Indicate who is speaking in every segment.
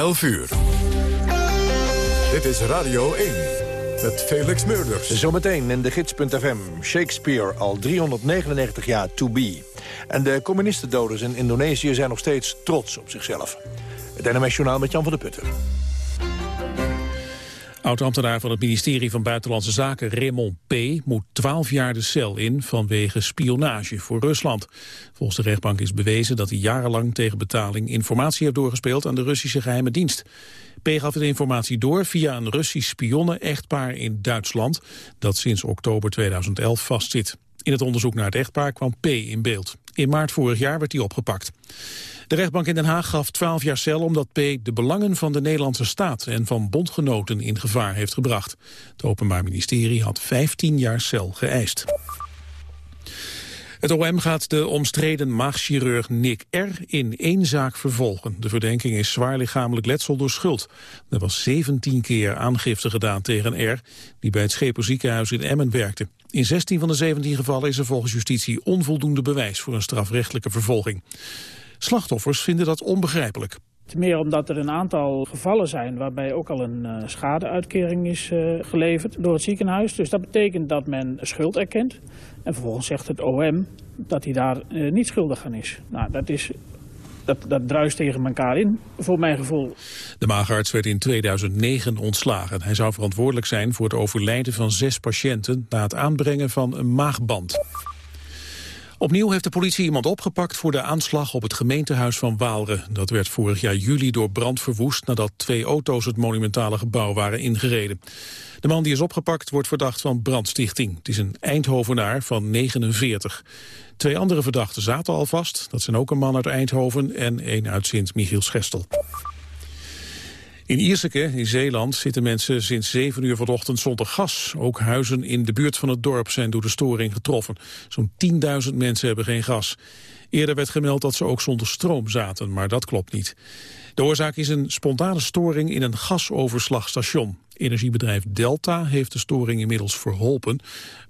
Speaker 1: 11 uur. Dit is Radio 1 met Felix Meurders.
Speaker 2: Zometeen in de gids.fm. Shakespeare al 399 jaar to be. En de communistendoders in Indonesië zijn nog steeds trots op zichzelf. Het NMS Journaal met Jan van der Putten.
Speaker 3: Oud-ambtenaar van het ministerie van Buitenlandse Zaken Raymond P. moet 12 jaar de cel in vanwege spionage voor Rusland. Volgens de rechtbank is bewezen dat hij jarenlang tegen betaling informatie heeft doorgespeeld aan de Russische geheime dienst. P. gaf de informatie door via een Russisch spionnen-echtpaar in Duitsland dat sinds oktober 2011 vastzit. In het onderzoek naar het echtpaar kwam P. in beeld. In maart vorig jaar werd hij opgepakt. De rechtbank in Den Haag gaf 12 jaar cel omdat P. de belangen van de Nederlandse staat en van bondgenoten in gevaar heeft gebracht. Het Openbaar Ministerie had 15 jaar cel geëist. Het OM gaat de omstreden maagchirurg Nick R. in één zaak vervolgen. De verdenking is zwaar lichamelijk letsel door schuld. Er was 17 keer aangifte gedaan tegen R. die bij het Scheper ziekenhuis in Emmen werkte. In 16 van de 17 gevallen is er volgens justitie onvoldoende bewijs voor een strafrechtelijke vervolging. Slachtoffers vinden dat onbegrijpelijk.
Speaker 4: Meer omdat er een aantal gevallen zijn waarbij ook al een uh, schadeuitkering is uh, geleverd door het ziekenhuis. Dus dat betekent dat men schuld erkent. En vervolgens zegt het OM dat hij daar uh, niet schuldig aan is. Nou, dat is dat, druist tegen elkaar in, voor mijn gevoel.
Speaker 3: De maagarts werd in 2009 ontslagen. Hij zou verantwoordelijk zijn voor het overlijden van zes patiënten... na het aanbrengen van een maagband. Opnieuw heeft de politie iemand opgepakt voor de aanslag op het gemeentehuis van Waalre. Dat werd vorig jaar juli door brand verwoest nadat twee auto's het monumentale gebouw waren ingereden. De man die is opgepakt wordt verdacht van brandstichting. Het is een Eindhovenaar van 49. Twee andere verdachten zaten al vast. Dat zijn ook een man uit Eindhoven en een uit Sint-Michiels-Gestel. In Ierseke, in Zeeland, zitten mensen sinds 7 uur vanochtend zonder gas. Ook huizen in de buurt van het dorp zijn door de storing getroffen. Zo'n 10.000 mensen hebben geen gas. Eerder werd gemeld dat ze ook zonder stroom zaten, maar dat klopt niet. De oorzaak is een spontane storing in een gasoverslagstation. Energiebedrijf Delta heeft de storing inmiddels verholpen,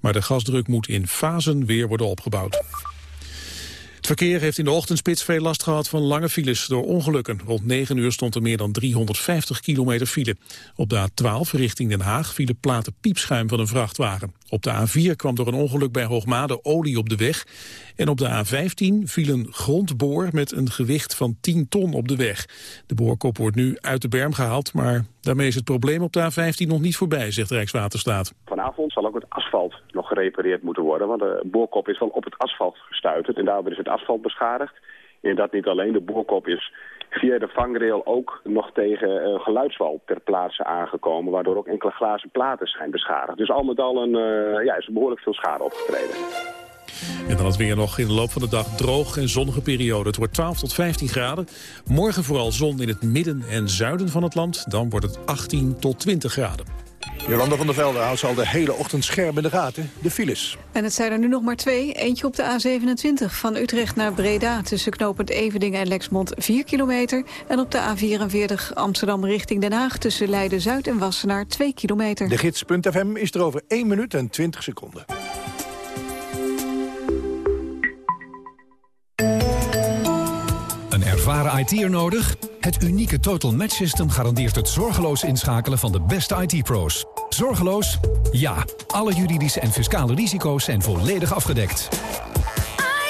Speaker 3: maar de gasdruk moet in fasen weer worden opgebouwd. Verkeer heeft in de ochtendspits veel last gehad van lange files door ongelukken. Rond 9 uur stond er meer dan 350 kilometer file. Op de A12 richting Den Haag vielen platen piepschuim van een vrachtwagen. Op de A4 kwam door een ongeluk bij Hoogmade olie op de weg. En op de A15 viel een grondboor met een gewicht van 10 ton op de weg. De boorkop wordt nu uit de berm gehaald, maar daarmee is het probleem op de A15 nog niet voorbij, zegt Rijkswaterstaat.
Speaker 5: Vanavond zal ook het asfalt nog gerepareerd moeten worden, want de boorkop is wel op het asfalt gestuiterd en daardoor is het asfalt beschadigd. En dat niet alleen de boorkop is via de vangrail ook nog tegen uh, geluidswal ter plaatse aangekomen... waardoor ook enkele glazen platen zijn beschadigd. Dus al met al een, uh, ja, is er behoorlijk veel schade opgetreden.
Speaker 3: En dan het weer nog in de loop van de dag droog en zonnige periode. Het wordt 12 tot 15 graden. Morgen vooral zon in het midden en zuiden van het land. Dan wordt het 18 tot 20 graden.
Speaker 2: Jolanda van der Velde houdt al de hele ochtend scherp in de gaten. De files.
Speaker 6: En het zijn er nu nog maar twee. Eentje op de A27 van Utrecht naar Breda... tussen knooppunt Evedingen en Lexmond 4 kilometer. En op de A44 Amsterdam richting Den Haag... tussen Leiden-Zuid en Wassenaar 2 kilometer.
Speaker 2: De gids.fm is er over 1 minuut en 20 seconden.
Speaker 7: Ervaren IT'er nodig? Het unieke Total Match System garandeert het zorgeloos inschakelen van de beste IT-pro's. Zorgeloos? Ja. Alle juridische en fiscale risico's zijn volledig afgedekt.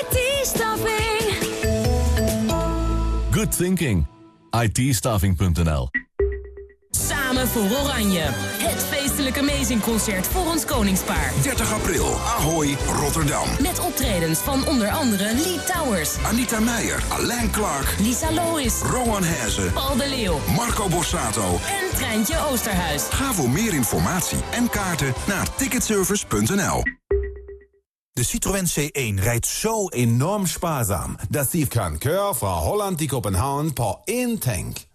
Speaker 8: IT-staffing.
Speaker 9: Good thinking. it
Speaker 8: Samen voor Oranje. Het feestelijke Amazing Concert voor ons koningspaar.
Speaker 10: 30 april, Ahoy, Rotterdam.
Speaker 8: Met optredens van onder andere Lee Towers.
Speaker 10: Anita Meijer, Alain Clark.
Speaker 8: Lisa Lois.
Speaker 10: Rowan Hezen.
Speaker 8: Paul de Leeuw.
Speaker 10: Marco Borsato.
Speaker 8: En Treintje Oosterhuis.
Speaker 10: Ga voor meer informatie en kaarten naar ticketservice.nl.
Speaker 11: De Citroën C1 rijdt zo enorm spaarzaam... dat die kan keur van Holland die Kopenhagen per één tank.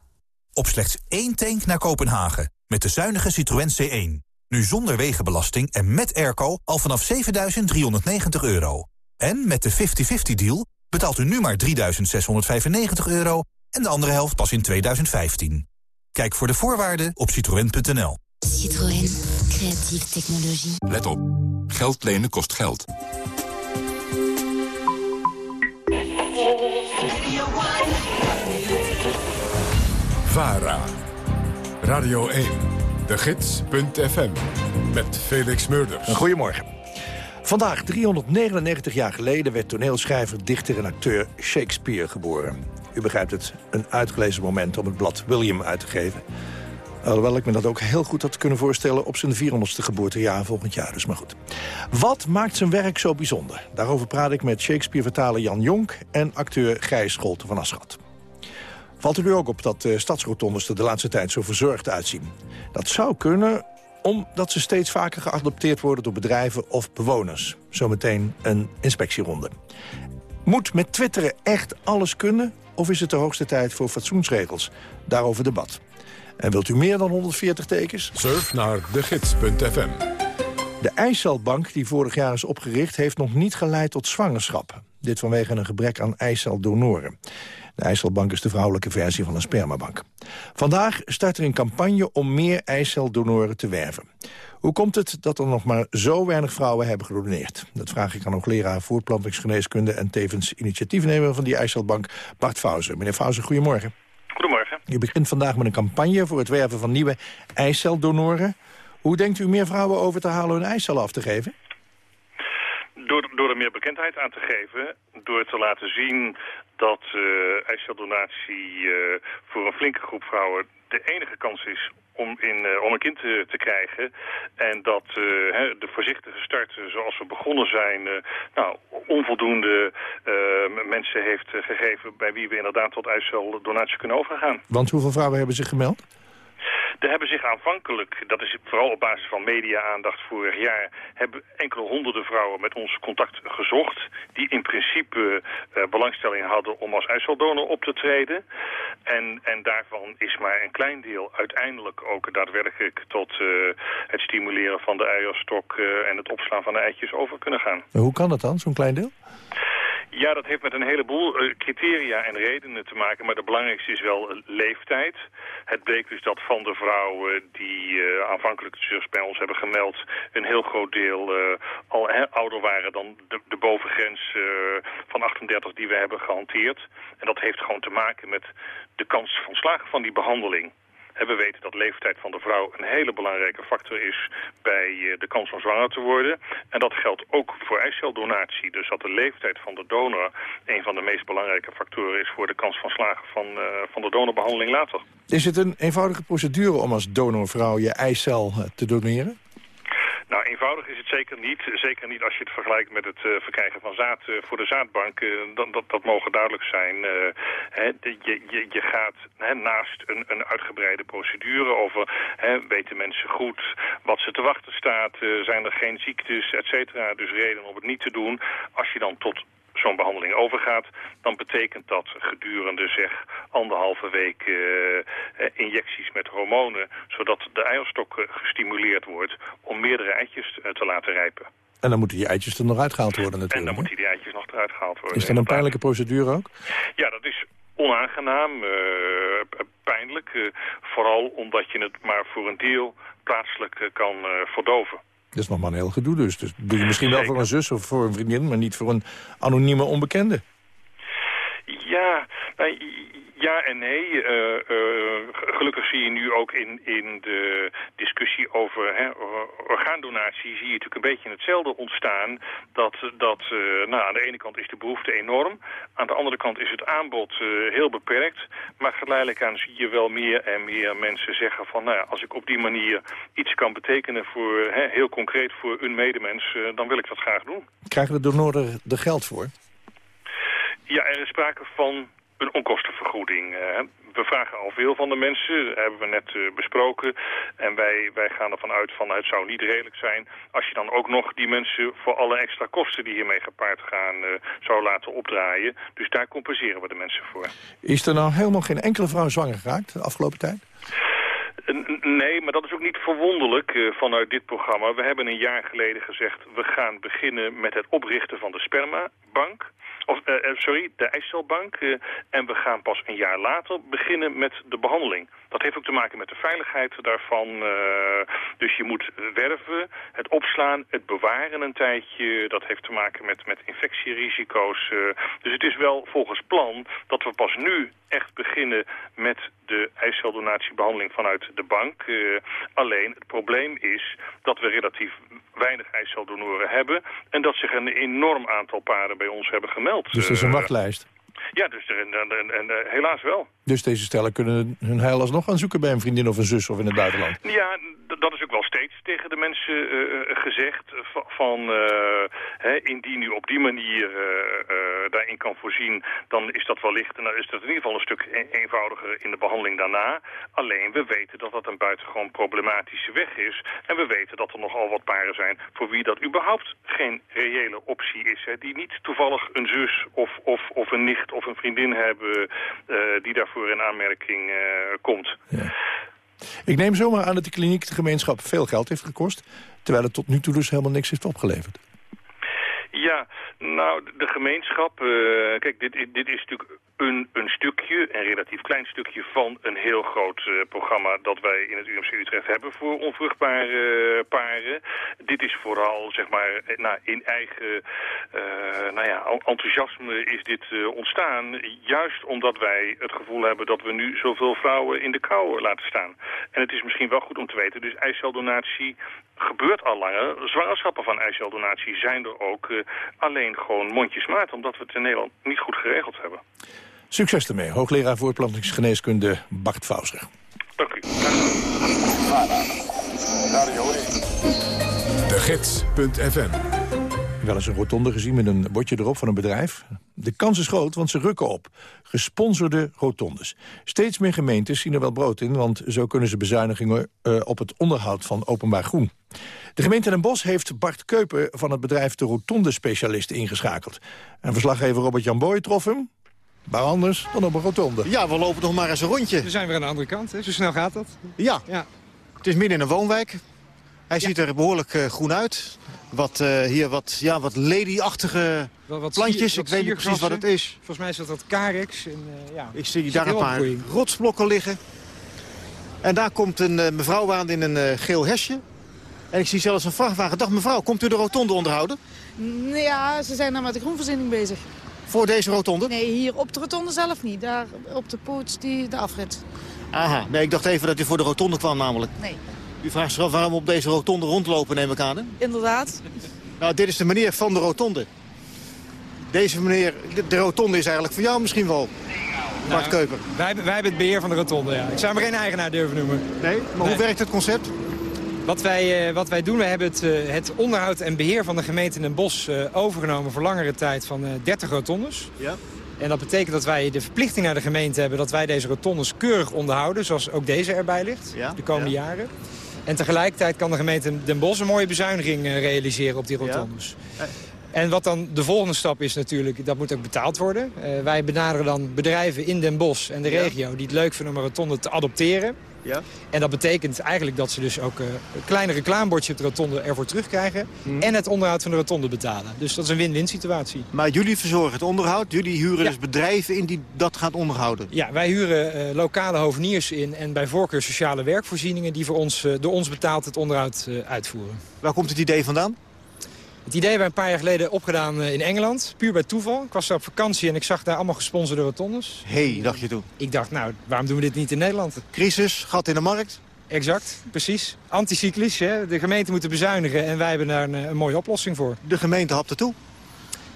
Speaker 11: Op slechts één tank naar Kopenhagen. Met de zuinige Citroën C1. Nu zonder wegenbelasting en met airco al vanaf 7.390 euro. En met de 50-50-deal betaalt u nu maar 3.695 euro... en de andere helft pas in 2015. Kijk voor de voorwaarden op citroën.nl.
Speaker 12: Citroën. Creatieve technologie.
Speaker 1: Let op. Geld lenen kost geld. VARA. Radio 1, de gids.fm. Met Felix Murders.
Speaker 2: Goedemorgen. Vandaag, 399 jaar geleden, werd toneelschrijver, dichter en acteur Shakespeare geboren. U begrijpt het, een uitgelezen moment om het blad William uit te geven. Alhoewel ik me dat ook heel goed had kunnen voorstellen... op zijn 400ste geboortejaar volgend jaar, dus maar goed. Wat maakt zijn werk zo bijzonder? Daarover praat ik met Shakespeare-vertaler Jan Jonk... en acteur Gijs Scholte van Aschat. Valt u ook op dat de stadsrotondes er de laatste tijd zo verzorgd uitzien? Dat zou kunnen omdat ze steeds vaker geadopteerd worden door bedrijven of bewoners. Zometeen een inspectieronde. Moet met twitteren echt alles kunnen? Of is het de hoogste tijd voor fatsoensregels? Daarover debat. En wilt u meer dan 140 tekens?
Speaker 1: Surf naar degids.fm.
Speaker 2: De eicelbank die vorig jaar is opgericht... heeft nog niet geleid tot zwangerschap. Dit vanwege een gebrek aan eiceldonoren. De eicelbank is de vrouwelijke versie van een spermabank. Vandaag start er een campagne om meer eiceldonoren te werven. Hoe komt het dat er nog maar zo weinig vrouwen hebben gedoneerd? Dat vraag ik aan hoogleraar voortplantingsgeneeskunde... en tevens initiatiefnemer van die eicelbank, Bart Fauser. Meneer Fauser, goedemorgen.
Speaker 13: Goedemorgen.
Speaker 2: Je begint vandaag met een campagne voor het werven van nieuwe eiceldonoren. Hoe denkt u meer vrouwen over te halen hun eicel af te geven?
Speaker 13: Door, door er meer bekendheid aan te geven, door te laten zien dat uh, voor een flinke groep vrouwen de enige kans is om, in, uh, om een kind te, krijgen. En dat uh, de voorzichtige start, zoals we begonnen zijn, nou, onvoldoende mensen heeft gegeven... bij wie we inderdaad tot donatie kunnen overgaan.
Speaker 2: Want hoeveel vrouwen hebben zich gemeld?
Speaker 13: Er hebben zich aanvankelijk, dat is vooral op basis van media-aandacht vorig jaar... hebben enkele honderden vrouwen met ons contact gezocht... die in principe uh, belangstelling hadden om als uitzeldonor op te treden. En, en daarvan is maar een klein deel uiteindelijk ook daadwerkelijk... tot uh, het stimuleren van de eierstok uh, en het opslaan van de eitjes over kunnen gaan.
Speaker 2: hoe kan dat dan, zo'n klein deel?
Speaker 13: Ja, dat heeft met een heleboel uh, criteria en redenen te maken. Maar de belangrijkste is wel uh, leeftijd. Het bleek dus dat van de vrouwen die uh, aanvankelijk dus bij ons hebben gemeld... een heel groot deel al ouder waren dan de, de bovengrens van 38 die we hebben gehanteerd. En dat heeft gewoon te maken met de kans van slagen van die behandeling. We weten dat leeftijd van de vrouw een hele belangrijke factor is bij eh, de kans om zwanger te worden. En dat geldt ook voor eiceldonatie. Dus dat de leeftijd van de donor een van de meest belangrijke factoren is voor de kans van slagen van, uh, van de donorbehandeling later.
Speaker 2: Is het een eenvoudige procedure om als donorvrouw je eicel eh, te doneren?
Speaker 13: Nou, eenvoudig is het zeker niet. Zeker niet als je het vergelijkt met het uh, verkrijgen van zaad uh, voor de zaadbank. Uh, dat, dat, dat mogen duidelijk zijn. Je, je, je gaat naast een, een uitgebreide procedure over... Weten mensen goed wat ze te wachten staat, zijn er geen ziektes, et cetera. Dus reden om het niet te doen. Als je dan tot zo'n behandeling overgaat, dan betekent dat gedurende zeg anderhalve week uh, injecties met hormonen, zodat de eierstok gestimuleerd wordt om meerdere eitjes uh, te laten rijpen.
Speaker 2: En dan moeten die eitjes er nog uitgehaald worden natuurlijk.
Speaker 13: En dan moeten die eitjes nog eruit gehaald worden.
Speaker 2: Is dat een pijnlijke procedure ook?
Speaker 13: Ja, dat is onaangenaam, pijnlijk. vooral omdat je het maar voor een deel plaatselijk kan verdoven.
Speaker 2: Dat is nog maar een heel gedoe dus. Dus doe je misschien wel voor een zus of voor een vriendin... maar niet voor een anonieme onbekende.
Speaker 13: Ja, nou, ja en nee. Uh, uh, gelukkig zie je nu ook in, in de discussie over hè, orgaandonatie... zie je natuurlijk een beetje hetzelfde ontstaan. Dat, dat uh, nou, aan de ene kant is de behoefte enorm. Aan de andere kant is het aanbod heel beperkt. Maar geleidelijk aan zie je wel meer en meer mensen zeggen van... nou als ik op die manier iets kan betekenen voor, hè, heel concreet voor een medemens... dan wil ik dat graag doen.
Speaker 2: Krijgen de donoren er geld voor?
Speaker 13: Ja, er is sprake van een onkostenvergoeding. we vragen al veel van de mensen, hebben we net uh, besproken. En wij, wij gaan ervan uit van het zou niet redelijk zijn... als je dan ook nog die mensen voor alle extra kosten die hiermee gepaard gaan... Uh, zou laten opdraaien. Dus daar compenseren we de mensen voor.
Speaker 2: Is er nou helemaal geen enkele vrouw zwanger geraakt de afgelopen tijd?
Speaker 13: Nee, maar dat is ook niet verwonderlijk uh, vanuit dit programma. We hebben een jaar geleden gezegd... we gaan beginnen met het oprichten van de spermabank... Of, uh, sorry, de ijscelbank. Uh, en we gaan pas een jaar later beginnen met de behandeling. Dat heeft ook te maken met de veiligheid daarvan. Dus je moet werven, het opslaan, het bewaren een tijdje. Dat heeft te maken met, met infectierisico's. dus het is wel volgens plan dat we pas nu echt beginnen met de eiceldonatiebehandeling vanuit de bank. Eh, alleen het probleem is dat we relatief weinig eiceldonoren hebben... en dat zich een enorm aantal paren bij ons hebben gemeld.
Speaker 2: Dus er is een
Speaker 13: Eh,
Speaker 2: wachtlijst.
Speaker 13: Ja, dus er- en, en, en, eh, helaas wel.
Speaker 2: Dus deze stellen kunnen hun heil alsnog gaan zoeken bij een vriendin of een zus of in het buitenland.
Speaker 13: Ja, dat is ook wel steeds tegen de mensen eh, eh, gezegd. Van, hè, indien u op die manier daarin kan voorzien, dan is dat wellicht, en dan is dat in ieder geval een stuk e- eenvoudiger in de behandeling daarna. Alleen, we weten dat dat een buitengewoon problematische weg is. En we weten dat er nogal wat paren zijn voor wie dat überhaupt geen reële optie is. Hè, die niet toevallig een zus of, of, of een nicht of een vriendin hebben eh, die daarvoor in aanmerking eh, komt.
Speaker 2: Ik neem zomaar aan dat de kliniek de gemeenschap veel geld heeft gekost... terwijl het tot nu toe dus helemaal niks heeft opgeleverd.
Speaker 13: Ja, nou, de gemeenschap... eh, kijk, dit, dit is natuurlijk een, een stukje, een relatief klein stukje... van een heel groot eh, programma dat wij in het UMC Utrecht hebben... voor onvruchtbare eh, paren. Dit is vooral, zeg maar, nou, in eigen nou ja, en- enthousiasme is dit ontstaan. Juist omdat wij het gevoel hebben dat we nu zoveel vrouwen in de kou laten staan. En het is misschien wel goed om te weten, dus eiceldonatie gebeurt al langer. Zwangerschappen van eiceldonatie zijn er ook eh, alleen gewoon mondjesmaat... omdat we het in Nederland niet goed geregeld hebben.
Speaker 2: Succes ermee, hoogleraar voortplantingsgeneeskunde Bart Fauser.
Speaker 13: Dank u.
Speaker 1: De Gids.fm
Speaker 2: Wel eens een rotonde gezien met een bordje erop van een bedrijf. De kans is groot, want ze rukken op. Gesponsorde rotondes. Steeds meer gemeentes zien er wel brood in... want zo kunnen ze bezuinigingen eh, op het onderhoud van openbaar groen. De gemeente Den Bosch heeft Bart Keuper van het bedrijf de Rotonde Specialist ingeschakeld. En verslaggever Robert-Jan Boy trof hem. Waar anders dan op een rotonde.
Speaker 14: Ja, we lopen nog maar eens een rondje.
Speaker 15: We zijn weer aan de andere kant, hè? zo snel gaat dat.
Speaker 14: Ja.
Speaker 15: ja.
Speaker 14: Het is midden in een woonwijk. Hij ziet er behoorlijk eh, groen uit. Wat, eh, hier wat, ja, wat lady-achtige plantjes.
Speaker 15: sier-
Speaker 14: Ik weet niet precies wat het is.
Speaker 15: Volgens mij is dat dat carex. En, eh, ja.
Speaker 14: Ik zie daar een paar rotsblokken liggen. En daar komt een eh, mevrouw aan in een eh, geel hesje. En ik zie zelfs een vrachtwagen. Dag mevrouw, komt u de rotonde onderhouden?
Speaker 16: Nee, Ja, ze zijn dan met de groenvoorziening bezig.
Speaker 14: Voor deze rotonde?
Speaker 16: Nee, hier op de rotonde zelf niet. Daar op de poort, die, de afrit.
Speaker 14: Aha, nee, ik dacht even dat u voor de rotonde kwam namelijk.
Speaker 16: Nee.
Speaker 14: U vraagt zich af waarom we op deze rotonde rondlopen, neem ik aan. Hè?
Speaker 16: Inderdaad.
Speaker 14: Nou, dit is de meneer van de rotonde. Deze meneer, de, de rotonde is eigenlijk voor jou misschien wel. Bart
Speaker 15: Nou,
Speaker 14: Keuper.
Speaker 15: Wij, hebben- wij hebben het beheer van de rotonde, ja. Ik zou me geen eigenaar durven noemen.
Speaker 14: Nee? Maar hoe werkt het concept?
Speaker 15: Wat wij, eh, wat wij doen, we hebben het, eh, het onderhoud en beheer van de gemeente Den Bosch eh, overgenomen voor langere tijd van eh 30 rotondes.
Speaker 14: Ja.
Speaker 15: En dat betekent dat wij de verplichting naar de gemeente hebben dat wij deze rotondes keurig onderhouden, zoals ook deze erbij ligt,
Speaker 14: Ja,
Speaker 15: de komende
Speaker 14: ja.
Speaker 15: jaren. En tegelijkertijd kan de gemeente Den Bosch een mooie bezuiniging eh, realiseren op die rotondes. En wat dan de volgende stap is natuurlijk, dat moet ook betaald worden. Eh, wij benaderen dan bedrijven in Den Bosch en de regio die het leuk vinden om een rotonde te adopteren.
Speaker 14: Ja.
Speaker 15: En dat betekent eigenlijk dat ze dus ook eh, een kleine reclamebordje op de rotonde ervoor terugkrijgen.
Speaker 14: Mhm.
Speaker 15: En het onderhoud van de rotonde betalen. Dus dat is een win-win situatie.
Speaker 14: Maar jullie verzorgen het onderhoud. Jullie huren dus bedrijven in die dat gaan onderhouden.
Speaker 15: Ja, wij huren eh, lokale hoveniers in en bij voorkeur sociale werkvoorzieningen... die voor ons, eh, door ons betaald het onderhoud uitvoeren.
Speaker 14: Waar komt het idee vandaan?
Speaker 15: Het idee hebben we een paar jaar geleden opgedaan eh, in Engeland. Puur bij toeval. Ik was daar op vakantie en ik zag daar allemaal gesponsorde rotondes.
Speaker 14: Hé, hey, dacht je toen.
Speaker 15: Ik dacht, nou, waarom doen we dit niet in Nederland?
Speaker 14: Crisis, gat in de markt.
Speaker 15: Exact, precies. Anticyclisch, hè? de gemeente moet bezuinigen en wij hebben daar een, eh, een mooie oplossing voor.
Speaker 14: De gemeente hapte toe.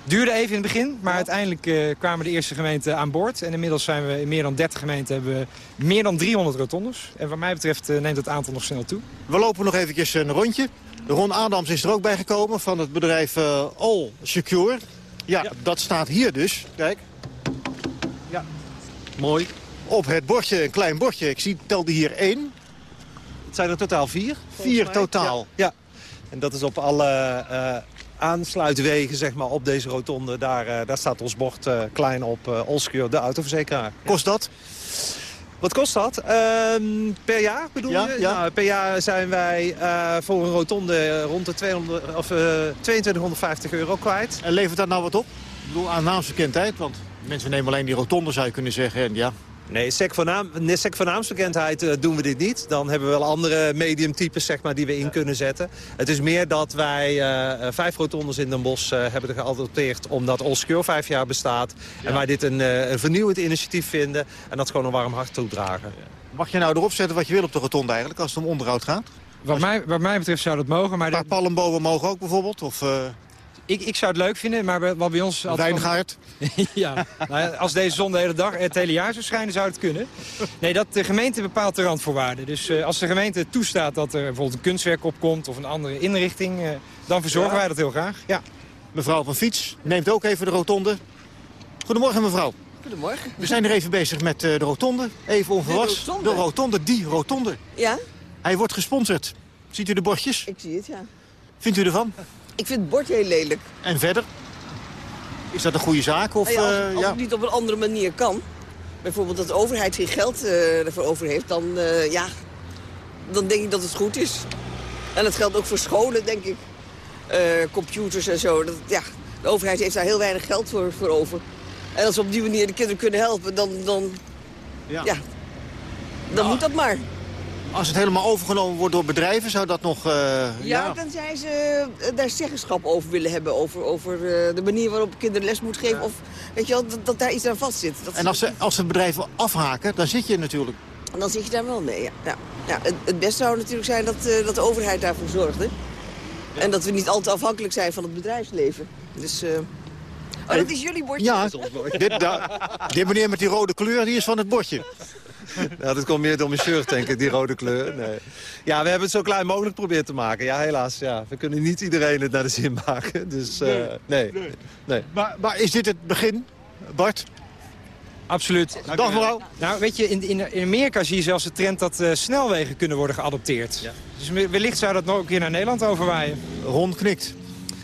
Speaker 15: Duurde even in het begin, maar uiteindelijk eh, kwamen de eerste gemeenten aan boord. En inmiddels zijn we in meer dan 30 gemeenten hebben we meer dan 300 rotondes. En wat mij betreft neemt het aantal nog snel toe.
Speaker 14: We lopen nog eventjes een rondje. Ron Adams is er ook bij gekomen van het bedrijf eh, All Secure. Ja, dat staat hier dus. Kijk. Ja. Mooi. Op het bordje, een klein bordje. Ik zie, telde hier één.
Speaker 17: Het zijn er totaal vier.
Speaker 14: Vier totaal.
Speaker 17: Ja, ja. En dat is op alle eh, aansluitwegen zeg maar, op deze rotonde. Daar, eh, daar staat ons bord eh, klein op uh, Olscure, de autoverzekeraar.
Speaker 14: Kost dat?
Speaker 17: Wat kost dat? Ehm, per jaar bedoel
Speaker 14: Ja,
Speaker 17: je?
Speaker 14: ja.
Speaker 17: Nou, per jaar zijn wij eh, voor een rotonde rond de 200, of, eh, 2250 euro kwijt.
Speaker 14: En levert dat nou wat op? Ik bedoel, aan naamsbekendheid, want mensen nemen alleen die rotonde, zou je kunnen zeggen. En ja,
Speaker 17: Nee, sec voor, naam, sec voor naamsbekendheid uh, doen we dit niet. Dan hebben we wel andere mediumtypes zeg maar, die we in kunnen zetten. Het is meer dat wij uh, vijf rotondes in Den Bosch uh, hebben geadopteerd... omdat Olskeur vijf jaar bestaat. Ja. En wij dit een, een vernieuwend initiatief vinden. En dat gewoon een warm hart toedragen.
Speaker 14: Mag je nou erop zetten wat je wil op de rotonde eigenlijk... als het om onderhoud gaat?
Speaker 15: Wat mij, wat mij betreft zou dat mogen. Maar
Speaker 14: paar palmbomen mogen ook bijvoorbeeld? Of,
Speaker 15: ik, ik zou het leuk vinden, maar wat bij ons...
Speaker 14: Wijngaard?
Speaker 15: ja, nou, als deze zon de hele dag, het hele jaar zou schijnen, zou het kunnen. Nee, dat de gemeente bepaalt de randvoorwaarden. Dus uh, als de gemeente toestaat dat er bijvoorbeeld een kunstwerk opkomt... of een andere inrichting, uh, dan verzorgen ja. wij dat heel graag.
Speaker 14: Ja. Mevrouw van Fiets neemt ook even de rotonde. Goedemorgen, mevrouw.
Speaker 18: Goedemorgen.
Speaker 14: We zijn er even bezig met uh, de rotonde. Even onverwachts.
Speaker 18: De rotonde?
Speaker 14: de rotonde, die rotonde.
Speaker 18: Ja?
Speaker 14: Hij wordt gesponsord. Ziet u de bordjes?
Speaker 18: Ik zie het, ja.
Speaker 14: Vindt u ervan?
Speaker 18: Ik vind het bord heel lelijk.
Speaker 14: En verder? Is dat een goede zaak? Of,
Speaker 18: nou ja, als, als
Speaker 14: ja.
Speaker 18: het niet op een andere manier kan... bijvoorbeeld dat de overheid geen geld uh, ervoor over heeft... dan, uh, ja, dan denk ik dat het goed is. En dat geldt ook voor scholen, denk ik. computers en zo. Dat, ja, de overheid heeft daar heel weinig geld voor, voor over. En als we op die manier de kinderen kunnen helpen, dan, dan,
Speaker 14: ja.
Speaker 18: ja dan moet dat maar.
Speaker 14: Als het helemaal overgenomen wordt door bedrijven, zou dat nog... Uh,
Speaker 18: ja, ja, dan zijn ze uh, daar zeggenschap over willen hebben. Over, over uh, de manier waarop kinderen les moet geven. Ja. Of weet je wel, dat, dat, daar iets aan vast zit. Dat
Speaker 14: en als ze, als ze bedrijven afhaken, dan zit je natuurlijk...
Speaker 18: Dan zit je daar wel mee, ja. ja. ja het, het beste zou natuurlijk zijn dat, dat de overheid daarvoor zorgde. En dat we niet al te afhankelijk zijn van het bedrijfsleven. Dus... Oh, dat is jullie bordje?
Speaker 14: Ja, dit, da, dit meneer met die rode kleur, die is van het bordje.
Speaker 17: Nou, dat komt meer door mijn shirt, denk ik, die rode kleur. Nee. Ja, we hebben het zo klein mogelijk proberen te maken. Ja, helaas. Ja. We kunnen niet iedereen het naar de zin maken. Dus uh, nee. nee. nee. nee.
Speaker 14: Maar, maar, is dit het begin, Bart?
Speaker 15: Absoluut.
Speaker 14: Dag mevrouw.
Speaker 15: Nou, weet je, in, in, in Amerika zie je zelfs de trend dat uh, snelwegen kunnen worden geadopteerd. Ja. Dus wellicht zou dat nog een keer naar Nederland overwaaien.
Speaker 14: Ron knikt.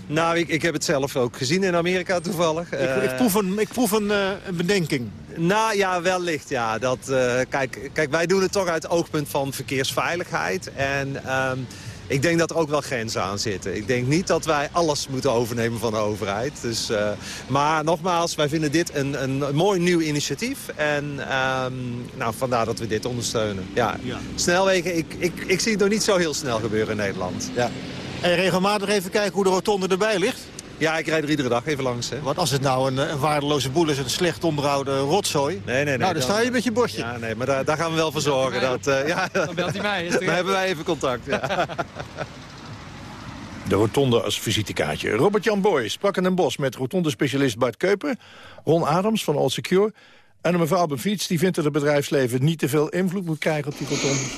Speaker 17: Nou, ik, ik heb het zelf ook gezien in Amerika toevallig.
Speaker 14: Ik, ik proef, een, ik proef een, uh, een bedenking.
Speaker 17: Nou ja, wellicht ja. Dat, uh, kijk, kijk, wij doen het toch uit het oogpunt van verkeersveiligheid. En um, ik denk dat er ook wel grenzen aan zitten. Ik denk niet dat wij alles moeten overnemen van de overheid. Dus, uh, maar nogmaals, wij vinden dit een, een mooi nieuw initiatief. En um, nou, vandaar dat we dit ondersteunen. Ja. ja. Snelwegen, ik, ik, ik zie het nog niet zo heel snel gebeuren in Nederland. Ja.
Speaker 14: En regelmatig even kijken hoe de rotonde erbij ligt?
Speaker 17: Ja, ik rijd er iedere dag even langs. Hè.
Speaker 14: Want als het nou een, een waardeloze boel is, een slecht onderhouden rotzooi...
Speaker 17: Nee, nee, nee.
Speaker 14: Nou, dan, dan sta je met je bordje.
Speaker 17: Ja, nee, maar daar, daar gaan we wel voor zorgen. Dat, uh, ja,
Speaker 15: dan belt hij mij.
Speaker 17: Dan hebben wij even contact, ja.
Speaker 2: De rotonde als visitekaartje. Robert-Jan Boy sprak in een bos met rotonde-specialist Bart Keuper... Ron Adams van All Secure... en een mevrouw op een fiets die vindt dat het bedrijfsleven... niet te veel invloed moet krijgen op die rotondes.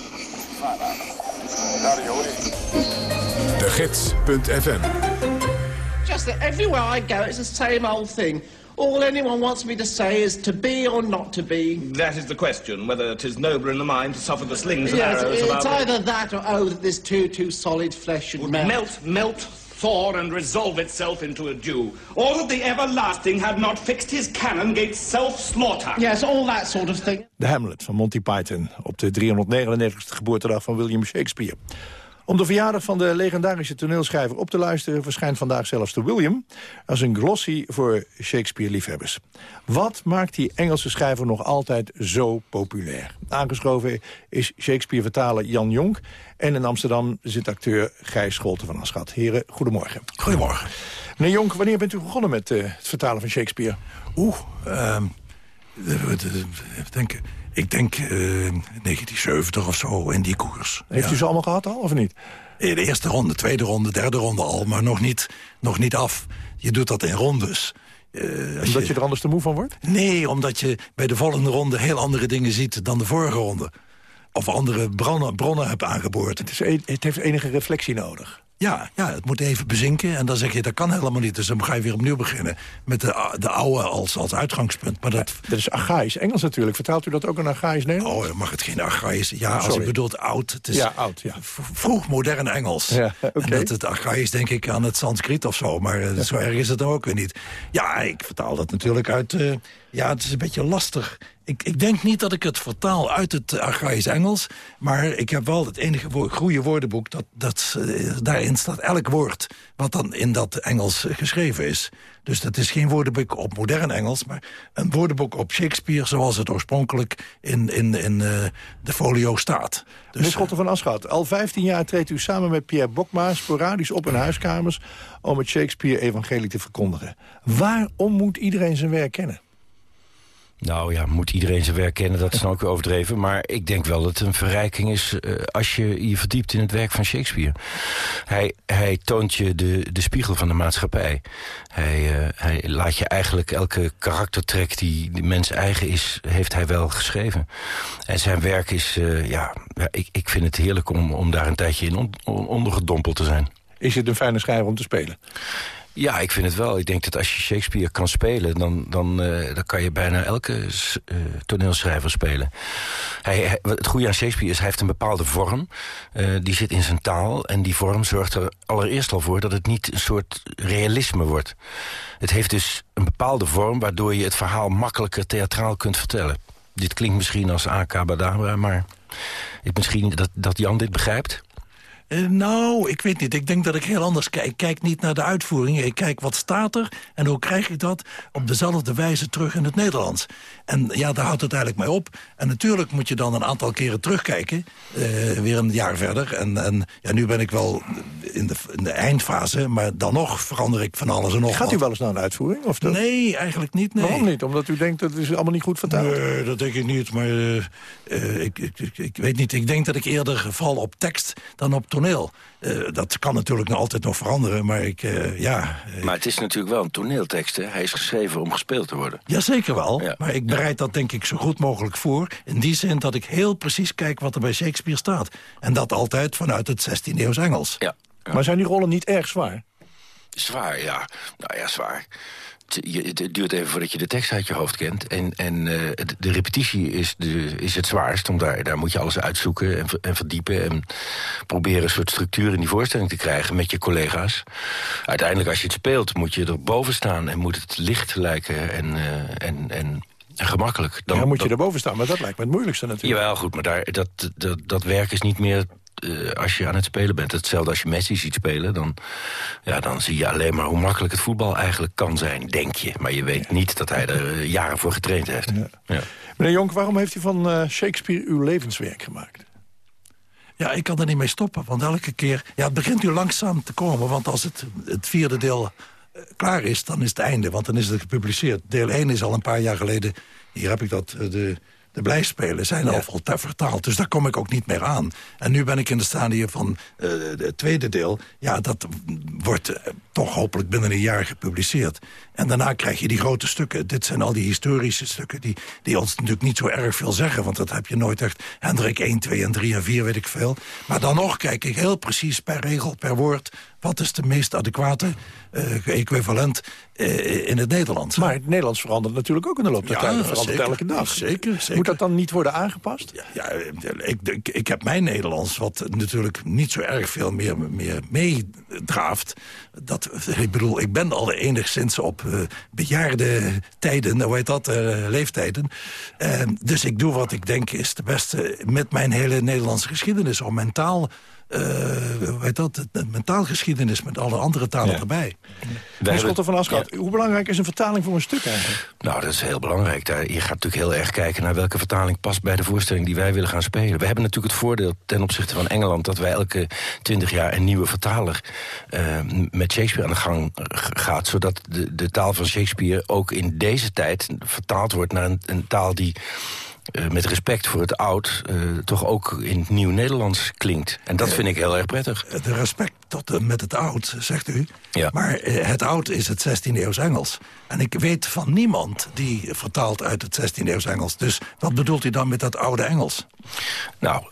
Speaker 1: De Gids.fm
Speaker 19: Just that everywhere I go, it's the same old thing. All anyone wants me to say is to be or not to be.
Speaker 20: That is the question, whether it is nobler in the mind to suffer the slings and
Speaker 19: yes,
Speaker 20: arrows
Speaker 19: it's
Speaker 20: of our...
Speaker 19: either that or, oh, that this too, too solid flesh should
Speaker 20: Would
Speaker 19: melt.
Speaker 20: melt, melt, thaw, and resolve itself into a dew. Or that the everlasting had not fixed his cannon against self-slaughter.
Speaker 19: Yes, all that sort of thing.
Speaker 2: De Hamlet van Monty Python op de 399ste geboortedag van William Shakespeare. Om de verjaardag van de legendarische toneelschrijver op te luisteren... verschijnt vandaag zelfs de William als een glossy voor Shakespeare-liefhebbers. Wat maakt die Engelse schrijver nog altijd zo populair? Aangeschoven is Shakespeare-vertaler Jan Jonk... en in Amsterdam zit acteur Gijs Scholten van Aschat. Heren, goedemorgen.
Speaker 21: Goedemorgen.
Speaker 2: Meneer Jonk, wanneer bent u begonnen met uh, het vertalen van Shakespeare?
Speaker 21: Oeh, uh, even denken... Ik denk uh, 1970 of zo in die koers.
Speaker 2: Heeft
Speaker 21: ja.
Speaker 2: u ze allemaal gehad al, of niet?
Speaker 21: De eerste ronde, tweede ronde, derde ronde al, maar nog niet, nog niet af. Je doet dat in rondes.
Speaker 2: Uh, omdat je... je er anders te moe van wordt?
Speaker 21: Nee, omdat je bij de volgende ronde heel andere dingen ziet dan de vorige ronde. Of andere bronnen, bronnen hebt aangeboord.
Speaker 2: Het, is het heeft enige reflectie nodig.
Speaker 21: Ja, ja, het moet even bezinken. En dan zeg je, dat kan helemaal niet. Dus dan ga je weer opnieuw beginnen. Met de, de oude als, als uitgangspunt. Maar dat...
Speaker 2: Ja, dat is archaïs Engels natuurlijk. Vertaalt u dat ook een archaïs Nederlands?
Speaker 21: Oh, mag het geen archaïs... Ja,
Speaker 2: Sorry.
Speaker 21: als u bedoelt oud. Het is
Speaker 2: ja, oud, ja.
Speaker 21: vroeg modern Engels.
Speaker 2: Ja, okay.
Speaker 21: En dat het archaïs denk ik aan het Sanskriet of zo. Maar uh, ja. zo erg is het dan ook weer niet. Ja, ik vertaal dat natuurlijk uit... Uh, ja, het is een beetje lastig Ik, ik denk niet dat ik het vertaal uit het archaïs Engels... maar ik heb wel het enige goede woordenboek... Dat, dat, eh, daarin staat elk woord wat dan in dat Engels geschreven is. Dus dat is geen woordenboek op modern Engels... maar een woordenboek op Shakespeare... zoals het oorspronkelijk in, in, in eh, de folio staat. Dus,
Speaker 2: Meneer Schotten van Aschat, al 15 jaar treedt u samen met Pierre Bokma... sporadisch op in huiskamers om het Shakespeare-evangelie te verkondigen. Waarom moet iedereen zijn werk kennen?
Speaker 22: Nou ja, moet iedereen zijn werk kennen, dat is dan ook overdreven. Maar ik denk wel dat het een verrijking is uh, als je je verdiept in het werk van Shakespeare. Hij, hij toont je de, de spiegel van de maatschappij. Hij, uh, hij laat je eigenlijk elke karaktertrek die de mens eigen is, heeft hij wel geschreven. En zijn werk is, uh, ja, ik, ik vind het heerlijk om, om daar een tijdje in on, on, ondergedompeld te zijn.
Speaker 2: Is het een fijne schrijver om te spelen?
Speaker 22: Ja, ik vind het wel. Ik denk dat als je Shakespeare kan spelen... dan, dan, uh, dan kan je bijna elke uh, toneelschrijver spelen. Hij, het goede aan Shakespeare is, hij heeft een bepaalde vorm. Uh, die zit in zijn taal. En die vorm zorgt er allereerst al voor... dat het niet een soort realisme wordt. Het heeft dus een bepaalde vorm... waardoor je het verhaal makkelijker theatraal kunt vertellen. Dit klinkt misschien als Akabadabra, maar... Ik, misschien dat, dat Jan dit begrijpt...
Speaker 21: Uh, nou, ik weet niet. Ik denk dat ik heel anders kijk. Ik kijk niet naar de uitvoering. Ik kijk wat staat er en hoe krijg ik dat op dezelfde wijze terug in het Nederlands. En ja, daar houdt het eigenlijk mee op. En natuurlijk moet je dan een aantal keren terugkijken. Uh, weer een jaar verder. En, en ja, nu ben ik wel in de, in de eindfase. Maar dan nog verander ik van alles en nog
Speaker 2: Gaat u wel eens naar een uitvoering? Of dat?
Speaker 21: Nee, eigenlijk niet. Nee.
Speaker 2: Waarom niet? Omdat u denkt dat het is allemaal niet goed vertaald?
Speaker 21: Nee, dat denk ik niet. Maar uh, ik, ik, ik, ik weet niet. Ik denk dat ik eerder val op tekst dan op toneel. Uh, dat kan natuurlijk nog altijd nog veranderen, maar ik, uh, ja...
Speaker 22: Uh, maar het is natuurlijk wel een toneeltekst, hè? Hij is geschreven om gespeeld te worden.
Speaker 21: Jazeker wel, ja. maar ik bereid dat denk ik zo goed mogelijk voor... in die zin dat ik heel precies kijk wat er bij Shakespeare staat. En dat altijd vanuit het 16e eeuws Engels.
Speaker 22: Ja. ja.
Speaker 2: Maar zijn die rollen niet erg zwaar?
Speaker 22: Zwaar, ja. Nou ja, zwaar het duurt even voordat je de tekst uit je hoofd kent. En, en uh, de repetitie is, de, is het zwaarst. Om daar, daar moet je alles uitzoeken en, en verdiepen. En proberen een soort structuur in die voorstelling te krijgen met je collega's. Uiteindelijk als je het speelt moet je er boven staan. En moet het licht lijken en, uh, en, en gemakkelijk.
Speaker 2: Dan, ja, moet je dat, erboven staan, maar dat lijkt me het moeilijkste natuurlijk.
Speaker 22: Jawel, goed, maar daar, dat, dat, dat werk is niet meer uh, als je aan het spelen bent. Hetzelfde als je Messi ziet spelen. Dan, ja, dan zie je alleen maar hoe makkelijk het voetbal eigenlijk kan zijn, denk je. Maar je weet ja. niet dat hij er uh, jaren voor getraind heeft. Ja.
Speaker 2: Ja. Meneer Jonk, waarom heeft u van uh, Shakespeare uw levenswerk gemaakt?
Speaker 21: Ja, ik kan er niet mee stoppen. Want elke keer... Ja, het begint nu langzaam te komen. Want als het, het vierde deel klaar is, dan is het einde. Want dan is het gepubliceerd. Deel 1 is al een paar jaar geleden... Hier heb ik dat... De, de blijspelen zijn ja. al vertaald. Dus daar kom ik ook niet meer aan. En nu ben ik in de stadium van uh, het tweede deel. Ja, dat wordt uh, toch hopelijk binnen een jaar gepubliceerd. En daarna krijg je die grote stukken. Dit zijn al die historische stukken die, die ons natuurlijk niet zo erg veel zeggen. Want dat heb je nooit echt. Hendrik 1, 2 en 3 en 4 weet ik veel. Maar dan nog kijk ik heel precies per regel, per woord... wat is de meest adequate uh, equivalent uh, in het Nederlands.
Speaker 2: Maar het Nederlands verandert natuurlijk ook in de loop der
Speaker 21: ja,
Speaker 2: tijd. verandert
Speaker 21: zeker,
Speaker 2: elke dag.
Speaker 21: Zeker, zeker.
Speaker 2: Moet dat dan niet worden aangepast?
Speaker 21: Ja, ja ik, ik, ik, heb mijn Nederlands, wat natuurlijk niet zo erg veel meer, meer meedraaft. Dat, ik bedoel, ik ben al enigszins op uh, bejaarde tijden, hoe heet dat, leeftijden. Dus ik doe wat ik denk is de beste met mijn hele Nederlandse geschiedenis. Om mentaal weet dat, de mentaalgeschiedenis met alle andere talen ja. erbij.
Speaker 2: Meneer Schotten van ja. hoe belangrijk is een vertaling voor een stuk eigenlijk?
Speaker 22: Nou, dat is heel belangrijk. Daar, je gaat natuurlijk heel erg kijken naar welke vertaling past bij de voorstelling die wij willen gaan spelen. We hebben natuurlijk het voordeel ten opzichte van Engeland dat wij elke twintig jaar een nieuwe vertaler uh, met Shakespeare aan de gang gaat, zodat de, de taal van Shakespeare ook in deze tijd vertaald wordt naar een, een taal die uh, met respect voor het oud... Uh, toch ook in het nieuw Nederlands klinkt. En dat vind ik heel erg prettig.
Speaker 21: De respect tot, uh, met het oud, zegt u.
Speaker 22: Ja.
Speaker 21: Maar het oud is het 16e eeuws Engels. En ik weet van niemand die vertaalt uit het 16e eeuws Engels. Dus wat bedoelt u dan met dat oude Engels?
Speaker 22: Nou,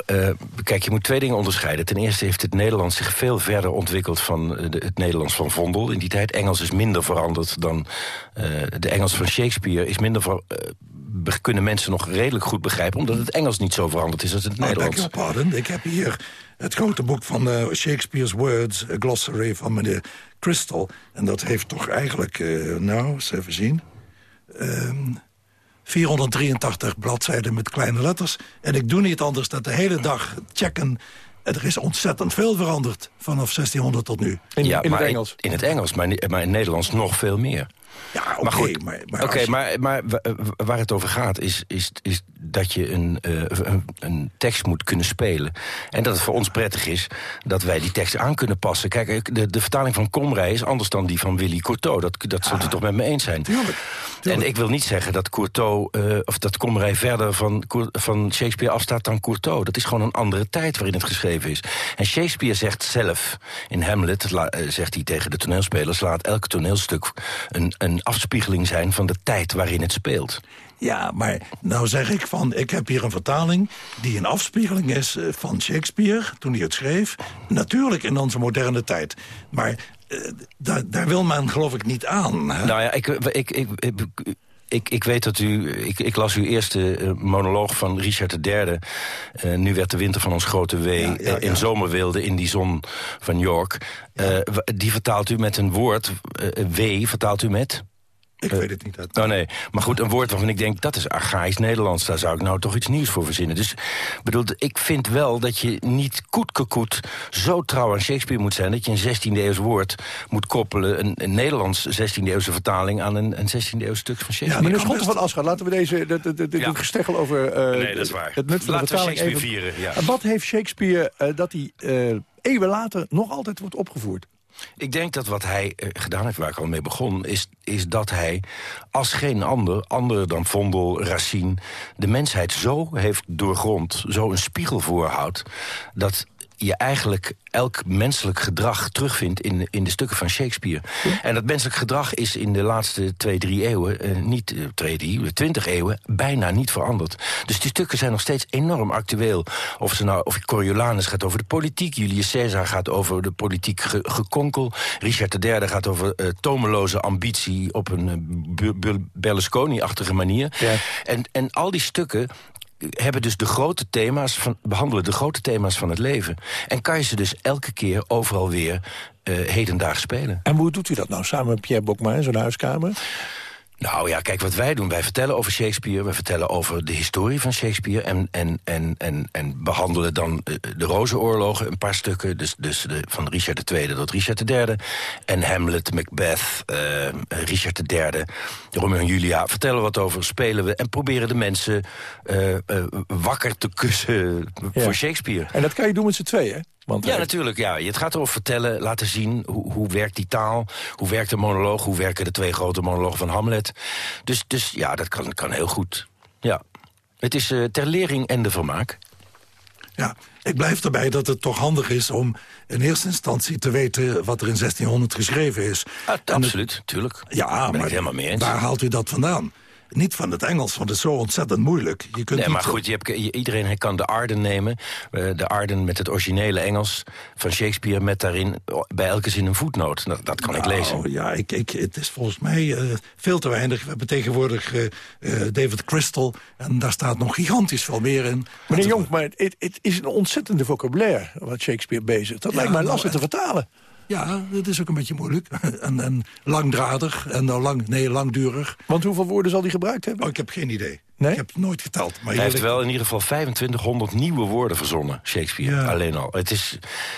Speaker 22: kijk, je moet twee dingen onderscheiden. Ten eerste heeft het Nederlands zich veel verder ontwikkeld... van de, het Nederlands van Vondel in die tijd. Engels is minder veranderd dan de Engels van Shakespeare... is minder ver, kunnen mensen nog redelijk goed begrijpen... omdat het Engels niet zo veranderd is als het
Speaker 21: oh,
Speaker 22: Nederlands.
Speaker 21: Ik pardon. Ik heb hier het grote boek van uh, Shakespeare's Words... A Glossary van meneer Crystal. En dat heeft toch eigenlijk... Uh, nou, eens even zien... Um, 483 bladzijden met kleine letters. En ik doe niet anders dan de hele dag checken er is ontzettend veel veranderd vanaf 1600 tot nu.
Speaker 2: In,
Speaker 22: ja,
Speaker 2: in
Speaker 22: maar
Speaker 2: het Engels.
Speaker 22: In, het Engels, maar, maar in het Nederlands nog veel meer.
Speaker 21: Ja, oké,
Speaker 22: maar goed,
Speaker 21: maar, maar je-
Speaker 22: maar, maar wa- waar het over gaat is, is, is dat je een, eh, een, een tekst moet kunnen spelen. En dat het voor ons prettig is dat wij die tekst aan kunnen passen. Kijk, de, de vertaling van Komrij is anders dan die van Willy Courteau. Dat, dat zult u toch met me eens zijn? En ik wil niet zeggen dat Courteau, eh, of dat Komrij verder van, van Shakespeare afstaat dan Courteau. Dat is gewoon een andere tijd waarin het geschreven is. En Shakespeare zegt zelf in Hamlet, la- eh, zegt hij tegen de toneelspelers... laat elk toneelstuk een, een afspiegeling zijn van de tijd waarin het speelt.
Speaker 21: Ja, maar nou zeg ik van, ik heb hier een vertaling... die een afspiegeling is eh, van Shakespeare, toen hij het schreef. Natuurlijk in onze moderne tijd. Maar eh, daar, daar wil men geloof ik niet aan. hè?
Speaker 22: Nou ja, ik, ik, ik, ik, ik, ik weet dat u... Ik, ik las uw eerste eh, monoloog van Richard III. Eh, nu werd de winter van ons grote wee. eh, in zomerweelde in die zon van York. Die vertaalt u met een woord. wee vertaalt u met...
Speaker 21: Ik weet het niet. uit-
Speaker 22: Oh nee, maar goed, een woord waarvan ik denk... dat is archaïs Nederlands, daar zou ik nou toch iets nieuws voor verzinnen. Dus bedoel, ik vind wel dat je niet koetkekoet zo trouw aan Shakespeare moet zijn... dat je een 16e eeuws woord moet koppelen... een, een Nederlands 16e eeuwse vertaling aan een, een 16e eeuws stuk van Shakespeare.
Speaker 2: Meneer Schotten van Aschat, laten we deze de, de, de, de- dit gesteggel over eh,
Speaker 22: Nee, dat is waar.
Speaker 2: het nut van
Speaker 22: Laten
Speaker 2: de
Speaker 22: we Shakespeare
Speaker 2: even...
Speaker 22: vieren, ja.
Speaker 2: En Wat heeft Shakespeare eh, dat hij eh, eeuwen later nog altijd wordt opgevoerd?
Speaker 22: Ik denk dat wat hij eh, gedaan heeft, waar ik al mee begon... Is, is dat hij als geen ander, andere dan Vondel, Racine... de mensheid zo heeft doorgrond, zo een spiegel voorhoudt... dat je eigenlijk elk menselijk gedrag terugvindt in, de- in de stukken van Shakespeare. En dat menselijk gedrag is in de laatste twee, drie eeuwen... eh, niet eh, twee, drie, twintig eeuwen, bijna niet veranderd. Dus die stukken zijn nog steeds enorm actueel. Of, ze nou, of Coriolanus gaat over de politiek... Julius Caesar gaat over de politiek ge- gekonkel... Richard III gaat over eh, tomeloze ambitie... op een Berlusconi-achtige manier. En, en al die stukken hebben dus de grote thema's van, behandelen de grote thema's van het leven. En kan je ze dus elke keer overal weer eh hedendaags spelen.
Speaker 2: En hoe doet u dat nou samen met Pierre Bokma in zo'n huiskamer?
Speaker 22: Nou ja, kijk wat wij doen. Wij vertellen over Shakespeare, we vertellen over de historie van Shakespeare... en, en, en, en, en behandelen dan eh, de Rozenoorlogen, een paar stukken... dus, dus de, van Richard II tot Richard III... en Hamlet, Macbeth, eh, Richard III, Romeo en Julia... vertellen wat over, spelen we en proberen de mensen wakker te kussen
Speaker 2: Ja.
Speaker 22: voor Shakespeare.
Speaker 2: En dat kan je doen met z'n tweeën, hè? Want,
Speaker 22: Ja, natuurlijk. Ja. Het gaat erover vertellen, laten zien hoe, hoe werkt die taal... hoe werkt de monoloog, hoe werken de twee grote monologen van Hamlet. Dus, dus ja, dat kan, kan heel goed. Ja. Het is eh, ter lering en de vermaak.
Speaker 21: Ja, ik blijf erbij dat het toch handig is om in eerste instantie te weten wat er in 1600 geschreven is.
Speaker 22: Ah, absoluut, tuurlijk.
Speaker 21: Ja,
Speaker 22: ben
Speaker 21: maar
Speaker 22: het helemaal mee eens.
Speaker 21: waar haalt u dat vandaan? Niet van het Engels, want het is zo ontzettend moeilijk. Je kunt
Speaker 22: Nee, maar goed, je hebt, je- iedereen kan de Arden nemen. eh, de Arden met het originele Engels van Shakespeare... met daarin oh, bij elke zin een voetnoot. Dat, dat kan ik
Speaker 21: Nou,
Speaker 22: lezen.
Speaker 21: Ja, ik, ik, het is volgens mij eh, veel te weinig. We hebben tegenwoordig eh, eh, David Crystal... en daar staat nog gigantisch veel meer in.
Speaker 2: Meneer Jonk, maar het, het is een ontzettende vocabulaire wat Shakespeare bezig. Dat
Speaker 21: Ja,
Speaker 2: lijkt mij
Speaker 21: nou,
Speaker 2: lastig te
Speaker 21: en-
Speaker 2: vertalen.
Speaker 21: Ja, dat is ook een beetje moeilijk. en, en langdradig en nou lang, nee, langdurig.
Speaker 2: Want hoeveel woorden zal hij gebruikt hebben?
Speaker 21: Oh, ik heb geen idee.
Speaker 2: Nee?
Speaker 21: Ik heb het nooit geteld. Maar
Speaker 22: Hij heeft wel in ieder geval 2500 nieuwe woorden verzonnen, Shakespeare.
Speaker 21: Ja.
Speaker 22: Alleen al. Het is,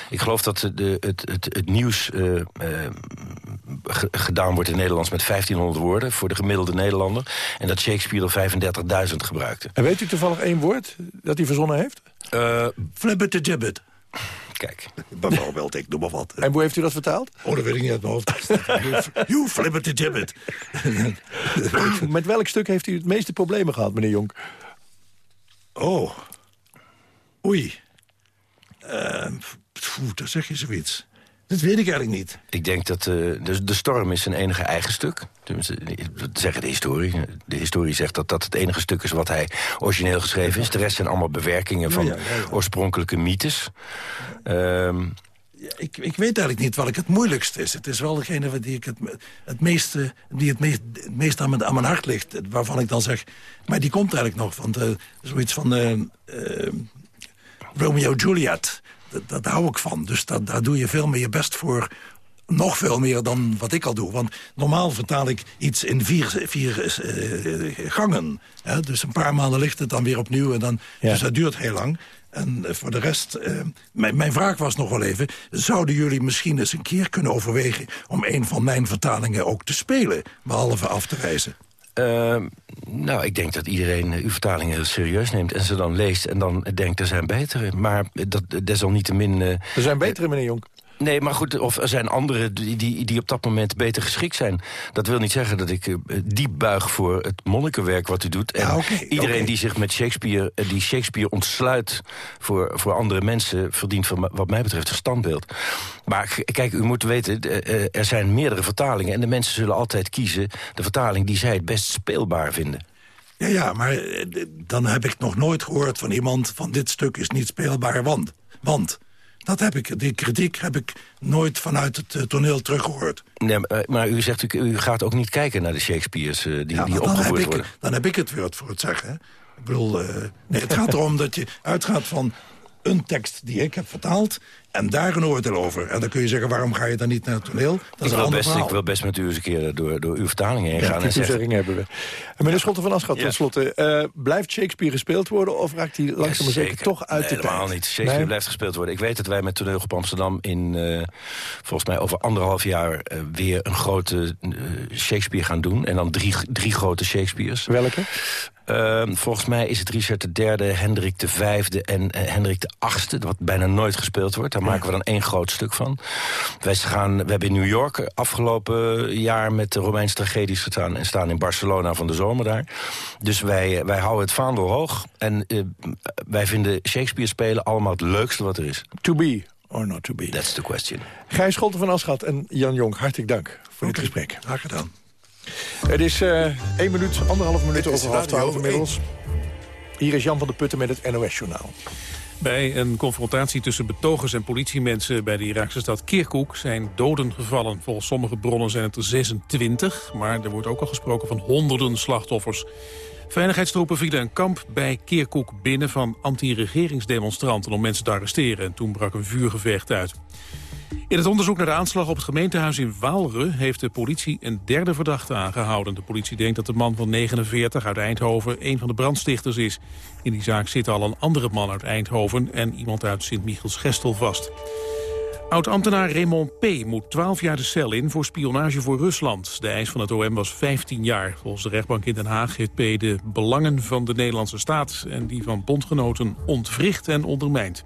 Speaker 22: ik geloof dat de, het, het, het nieuws eh, eh, ge- gedaan wordt in Nederlands met 1500 woorden... voor de gemiddelde Nederlander. En dat Shakespeare er 35.000 gebruikte.
Speaker 2: En weet u toevallig één woord dat hij verzonnen heeft?
Speaker 22: Uh,
Speaker 21: Flibbit the gibbet.
Speaker 22: Kijk.
Speaker 21: Bijvoorbeeld, ik noem maar wat.
Speaker 2: En hoe heeft u dat vertaald?
Speaker 21: Oh, dat weet ik niet uit mijn hoofd. You- flibbit the gibbet.
Speaker 2: Met welk stuk heeft u het meeste problemen gehad, meneer Jonk?
Speaker 21: Oh. Oei. Uh, daar zeg je zoiets. Dat weet ik eigenlijk niet.
Speaker 22: Ik denk dat eh, de, de storm is zijn enige eigen stuk. Tenminste, dat zeggen de historie. De historie zegt dat dat het enige stuk is wat hij origineel geschreven is. De rest zijn allemaal bewerkingen van
Speaker 21: Ja, ja, ja, ja.
Speaker 22: oorspronkelijke mythes. Ehm,
Speaker 21: ik, ik weet eigenlijk niet welk het moeilijkst is. Het is wel degene die, ik het, het meeste, die het meest, het meest aan, mijn, aan mijn hart ligt. Waarvan ik dan zeg, maar die komt eigenlijk nog. Want eh, zoiets van eh, eh, Romeo Juliet, dat, hou ik van. Dus dat, daar doe je veel meer je best voor nog veel meer dan wat ik al doe. Want normaal vertaal ik iets in vier, vier eh, gangen. Hè? Dus een paar maanden ligt het dan weer opnieuw. En dan, Dus dat duurt heel lang. En eh, voor de rest, eh, mijn, mijn vraag was nog wel even... zouden jullie misschien eens een keer kunnen overwegen... om een van mijn vertalingen ook te spelen, behalve af te wijzen?
Speaker 22: Ehm, nou, ik denk dat iedereen uw vertalingen serieus neemt... en ze dan leest en dan denkt, er zijn betere. Maar dat, desalniettemin... er
Speaker 2: zijn betere, meneer Jonk.
Speaker 22: Nee, maar goed, of er zijn anderen die, die, die op dat moment beter geschikt zijn. Dat wil niet zeggen dat ik uh, diep buig voor het monnikenwerk wat u doet. En
Speaker 21: ja,
Speaker 22: iedereen die zich met Shakespeare, uh, die Shakespeare ontsluit voor, voor andere mensen... verdient van, wat mij betreft een standbeeld. Maar kijk, u moet weten, uh, er zijn meerdere vertalingen... en de mensen zullen altijd kiezen de vertaling die zij het best speelbaar vinden.
Speaker 21: Ja, ja, maar dan heb ik nog nooit gehoord van iemand... van dit stuk is niet speelbaar, want... want dat heb ik, die kritiek heb ik nooit vanuit het uh, toneel teruggehoord.
Speaker 22: Nee, maar, maar, u zegt, u, u gaat ook niet kijken naar de Shakespeare's uh, die,
Speaker 21: ja,
Speaker 22: die opgevoerd
Speaker 21: worden.
Speaker 22: Ik,
Speaker 21: dan heb ik het weer voor het zeggen. Hè? Ik bedoel, uh, nee, het gaat erom dat je uitgaat van een tekst die ik heb vertaald... en daar een oordeel over. En dan kun je zeggen, waarom ga je dan niet naar het toneel? Dat
Speaker 22: ik, wil best, ik wil best met u eens een keer door, door uw vertalingen heen
Speaker 2: ja,
Speaker 22: gaan.
Speaker 2: Die toezegging hebben we. En meneer Schotten van Aschat, ten slotte. Uh, blijft Shakespeare gespeeld worden... of raakt hij langzaam maar zeker toch uit
Speaker 22: nee,
Speaker 2: de
Speaker 22: helemaal
Speaker 2: tijd?
Speaker 22: niet. Shakespeare
Speaker 2: Nee?
Speaker 22: blijft gespeeld worden. Ik weet dat wij met Toneel op Amsterdam... in uh, volgens mij over anderhalf jaar uh, weer een grote Shakespeare gaan doen. En dan drie, drie grote Shakespeares.
Speaker 2: Welke?
Speaker 22: Uh, volgens mij is het Richard III, Hendrik V en uh, Hendrik VIII... wat bijna nooit gespeeld wordt. Daar ja. Maken we dan één groot stuk van. Wij gaan, we hebben in New York afgelopen jaar met de Romeinse tragedies gestaan... en staan in Barcelona van de zomer daar. Dus wij, wij houden het vaandel hoog. En uh, wij vinden Shakespeare spelen allemaal het leukste wat er is.
Speaker 2: To be or not to be.
Speaker 22: That's the question.
Speaker 2: Gijs Scholten van Aschat en Jan Jong, hartelijk dank voor okay. dit gesprek.
Speaker 21: Graag gedaan.
Speaker 2: Het is uh, één minuut, anderhalf minuut over half twaalf inmiddels. Hier is Jan van der Putten met het NOS-journaal.
Speaker 3: Bij een confrontatie tussen betogers en politiemensen bij de Iraakse stad Kirkuk zijn doden gevallen. Volgens sommige bronnen zijn het er 26, maar er wordt ook al gesproken van honderden slachtoffers. Veiligheidstroepen vielen een kamp bij Kirkuk binnen van anti-regeringsdemonstranten om mensen te arresteren. En toen brak een vuurgevecht uit. In het onderzoek naar de aanslag op het gemeentehuis in Waalre... heeft de politie een derde verdachte aangehouden. De politie denkt dat de man van 49 uit Eindhoven... een van de brandstichters is. In die zaak zit al een andere man uit Eindhoven... en iemand uit Sint-Michels-Gestel vast. Oud-ambtenaar Raymond P. moet 12 jaar de cel in voor spionage voor Rusland. De eis van het OM was 15 jaar. Volgens de rechtbank in Den Haag heeft P. de belangen van de Nederlandse staat... en die van bondgenoten ontwricht en ondermijnd.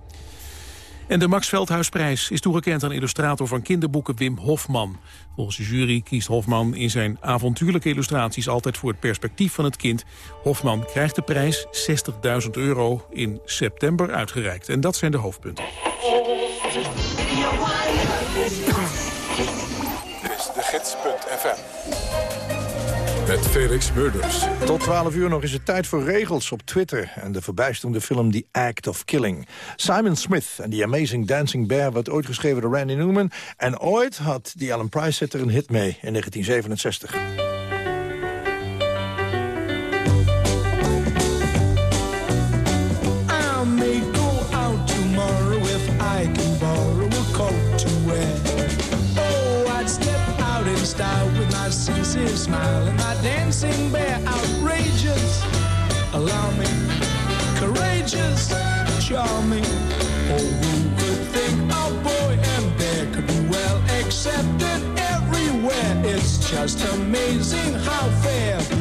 Speaker 3: En de Max Veldhuisprijs is toegekend aan illustrator van kinderboeken Wim Hofman. Volgens de jury kiest Hofman in zijn avontuurlijke illustraties altijd voor het perspectief van het kind. Hofman krijgt de prijs 60.000 euro in september uitgereikt. En dat zijn de hoofdpunten.
Speaker 1: Dit is de gids.fm. Met Felix Murders.
Speaker 2: Tot 12 uur nog is het tijd voor regels op Twitter... en de verbijsterende film The Act of Killing. Simon Smith en The Amazing Dancing Bear... werd ooit geschreven door Randy Newman... en ooit had die Alan Price er een hit mee in 1967.
Speaker 23: I dancing bear. Outrageous, alarming, courageous, charming. Oh, who could think a boy and bear could be well accepted everywhere? It's just amazing how fair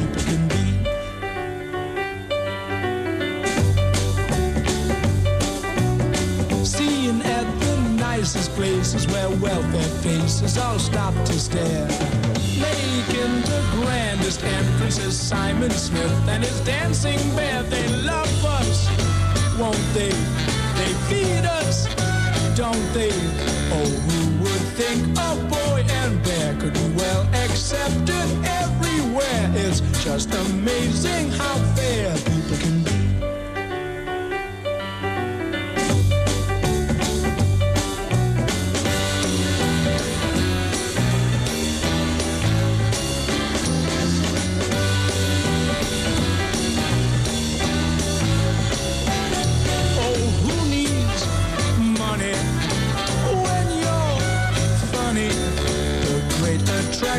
Speaker 23: nicest places where welfare faces all stop to stare. Making the grandest entrances, Simon Smith and his dancing bear. They love us, won't they? They feed us, don't they? Oh, who would think a boy and bear could be well accepted everywhere? It's just amazing how fair people can be.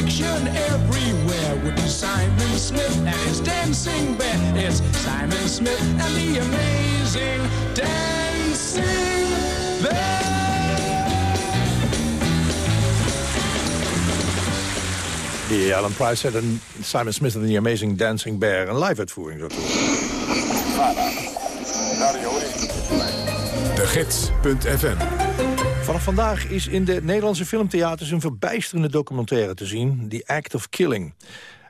Speaker 23: Direction everywhere be Simon Smith and his dancing bear. It's Simon Smith and the amazing dancing bear.
Speaker 2: Die Alan Price had en Simon Smith en The Amazing Dancing Bear. Een live uitvoering zo.
Speaker 1: De Gids.fm
Speaker 2: Vanaf vandaag is in de Nederlandse filmtheaters een verbijsterende documentaire te zien. The Act of Killing.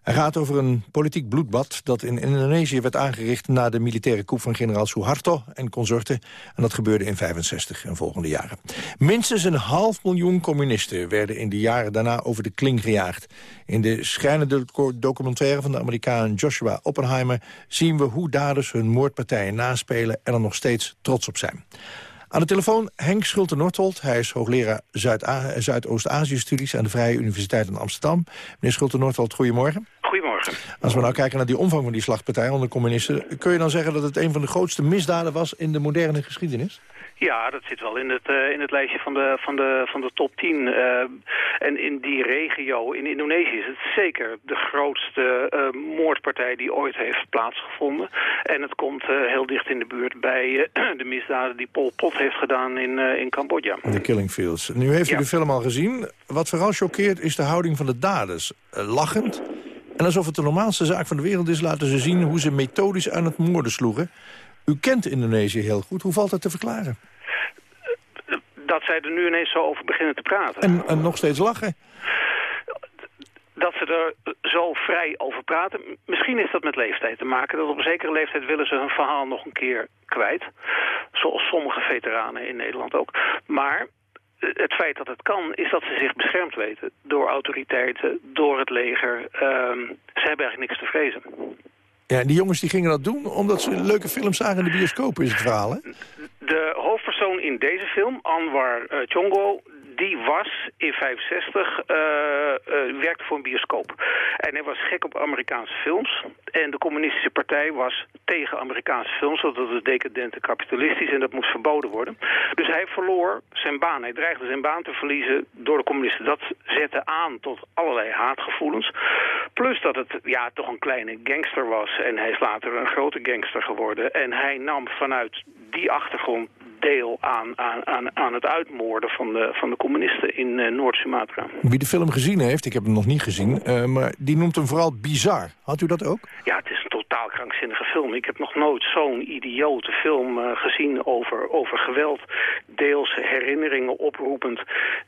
Speaker 2: Hij gaat over een politiek bloedbad dat in Indonesië werd aangericht... na de militaire coup van generaal Suharto en consorten. En dat gebeurde in 65 en volgende jaren. Minstens een half miljoen communisten werden in de jaren daarna over de kling gejaagd. In de schrijnende documentaire van de Amerikaan Joshua Oppenheimer... zien we hoe daders hun moordpartijen naspelen en er nog steeds trots op zijn. Aan de telefoon Henk Schulte-Nortold. Hij is hoogleraar Zuidoost-Azië-studies... aan de Vrije Universiteit in Amsterdam. Meneer Schulte-Nortold, goedemorgen.
Speaker 24: Goedemorgen.
Speaker 2: Als we nou kijken naar die omvang van die slagpartij onder communisten... kun je dan zeggen dat het een van de grootste misdaden was in de moderne geschiedenis?
Speaker 24: Ja, dat zit wel in het, uh, in het lijstje van de, van de, van de top 10. Uh, en in die regio, in Indonesië, is het zeker de grootste uh, moordpartij die ooit heeft plaatsgevonden. En het komt heel dicht in de buurt bij de misdaden die Pol Pot heeft gedaan in, in Cambodja.
Speaker 2: De Killing Fields. Nu heeft u de film al gezien. Wat vooral choqueert is de houding van de daders. lachend. En alsof het de normaalste zaak van de wereld is, laten ze zien hoe ze methodisch aan het moorden sloegen. U kent Indonesië heel goed. Hoe valt dat te verklaren?
Speaker 24: Dat zij er nu ineens zo over beginnen te praten.
Speaker 2: En, en nog steeds lachen.
Speaker 24: Dat ze er zo vrij over praten. Misschien is dat met leeftijd te maken. Dat op een zekere leeftijd willen ze hun verhaal nog een keer kwijt. Zoals sommige veteranen in Nederland ook. Maar het feit dat het kan, is dat ze zich beschermd weten. Door autoriteiten, door het leger. Um, ze hebben eigenlijk niks te vrezen.
Speaker 2: Ja, en die jongens die gingen dat doen omdat ze leuke films zagen in de bioscoop, is het verhaal, hè?
Speaker 24: De in deze film, Anwar uh, Chongo, die was in 65, uh, uh, werkte voor een bioscoop. En hij was gek op Amerikaanse films. En de communistische partij was tegen Amerikaanse films, want dat was decadent en kapitalistisch en dat moest verboden worden. Dus hij verloor zijn baan. Hij dreigde zijn baan te verliezen door de communisten. Dat zette aan tot allerlei haatgevoelens. Plus dat het ja, toch een kleine gangster was. En hij is later een grote gangster geworden. En hij nam vanuit die achtergrond deel aan, aan, aan, aan het uitmoorden van de, van de communisten in uh, Noord-Sumatra.
Speaker 2: Wie de film gezien heeft, ik heb hem nog niet gezien, uh, maar die noemt hem vooral bizar. Had u dat ook?
Speaker 24: Ja, het is een totaal krankzinnige film. Ik heb nog nooit zo'n idiote film uh, gezien over, over geweld. Deels herinneringen oproepend,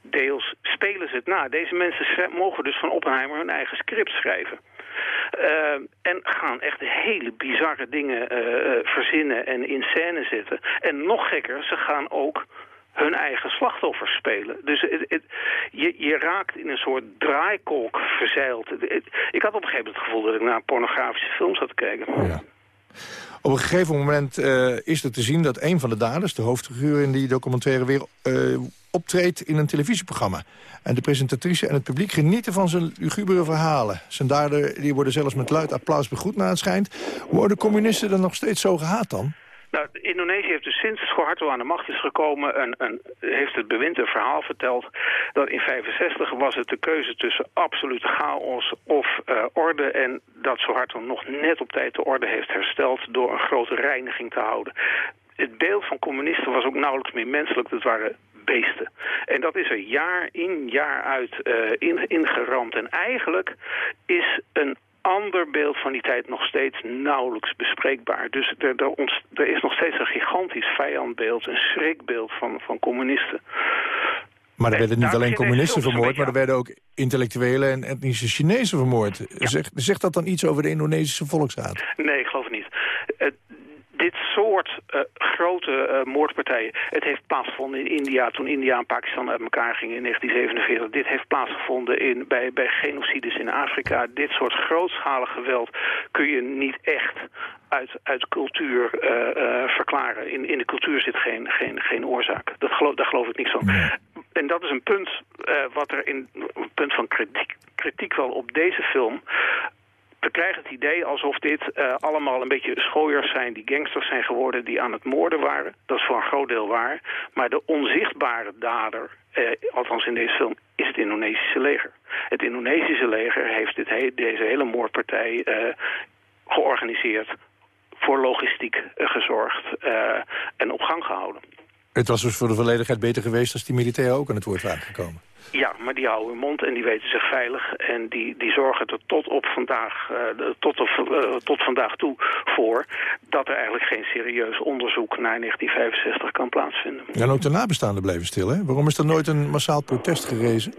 Speaker 24: deels spelen ze het na. Deze mensen mogen dus van Oppenheimer hun eigen script schrijven. Uh, en gaan echt hele bizarre dingen uh, verzinnen en in scène zetten. En nog gekker, ze gaan ook hun eigen slachtoffers spelen. Dus je, je, raakt in een soort draaikolk verzeild. Ik had op een gegeven moment het gevoel dat ik naar pornografische film zat te kijken.
Speaker 2: Ja. Op een gegeven moment uh, is er te zien dat een van de daders... de hoofdfiguur in die documentaire weer optreedt in een televisieprogramma. En de presentatrice en het publiek genieten van zijn lugubere verhalen. Zijn dader die worden zelfs met luid applaus begroet naar het schijnt. Worden communisten dan nog steeds zo gehaat dan?
Speaker 24: Nou, Indonesië heeft dus sinds Suharto aan de macht is gekomen... Een, een, heeft het bewind een verhaal verteld... dat in 65 was het de keuze tussen absolute chaos of uh, orde... en dat Suharto nog net op tijd de orde heeft hersteld... door een grote reiniging te houden. Het beeld van communisten was ook nauwelijks meer menselijk. Dat waren beesten. En dat is er jaar in, jaar uit uh, in, ingeramd. En eigenlijk is een ander beeld van die tijd nog steeds nauwelijks bespreekbaar. Dus er, er, ontst, er is nog steeds een gigantisch vijandbeeld, een schrikbeeld van, van communisten.
Speaker 2: Maar er werden niet alleen communisten vermoord, maar er werden ook intellectuelen en etnische Chinezen vermoord. Ja. Zegt, zegt dat dan iets over de Indonesische volksraad?
Speaker 24: Nee, ik geloof het niet. Dit soort uh, grote uh, moordpartijen, het heeft plaatsgevonden in India... toen India en Pakistan uit elkaar gingen in 1947. Dit heeft plaatsgevonden in, bij, bij genocides in Afrika. Dit soort grootschalig geweld kun je niet echt uit, uit cultuur uh, verklaren. In, in de cultuur zit geen, geen, geen oorzaak. Dat geloof, daar geloof ik niks van. Nee. En dat is een punt, wat er in, een punt van kritiek, kritiek wel op deze film we krijgen het idee alsof dit uh, allemaal een beetje schooiers zijn... die gangsters zijn geworden die aan het moorden waren. Dat is voor een groot deel waar. Maar de onzichtbare dader, uh, althans in deze film, is het Indonesische leger. Het Indonesische leger heeft dit deze hele moordpartij uh, georganiseerd... voor logistiek gezorgd en op gang gehouden.
Speaker 2: Het was dus voor de volledigheid beter geweest als die militairen ook aan het woord waren gekomen.
Speaker 24: Ja, maar die houden hun mond en die weten zich veilig. En die, die zorgen er tot, op vandaag, uh, tot, op, uh, tot vandaag toe voor... dat er eigenlijk geen serieus onderzoek naar 1965 kan plaatsvinden.
Speaker 2: Ja, en ook de nabestaanden bleven stil, hè? Waarom is er nooit een massaal protest gerezen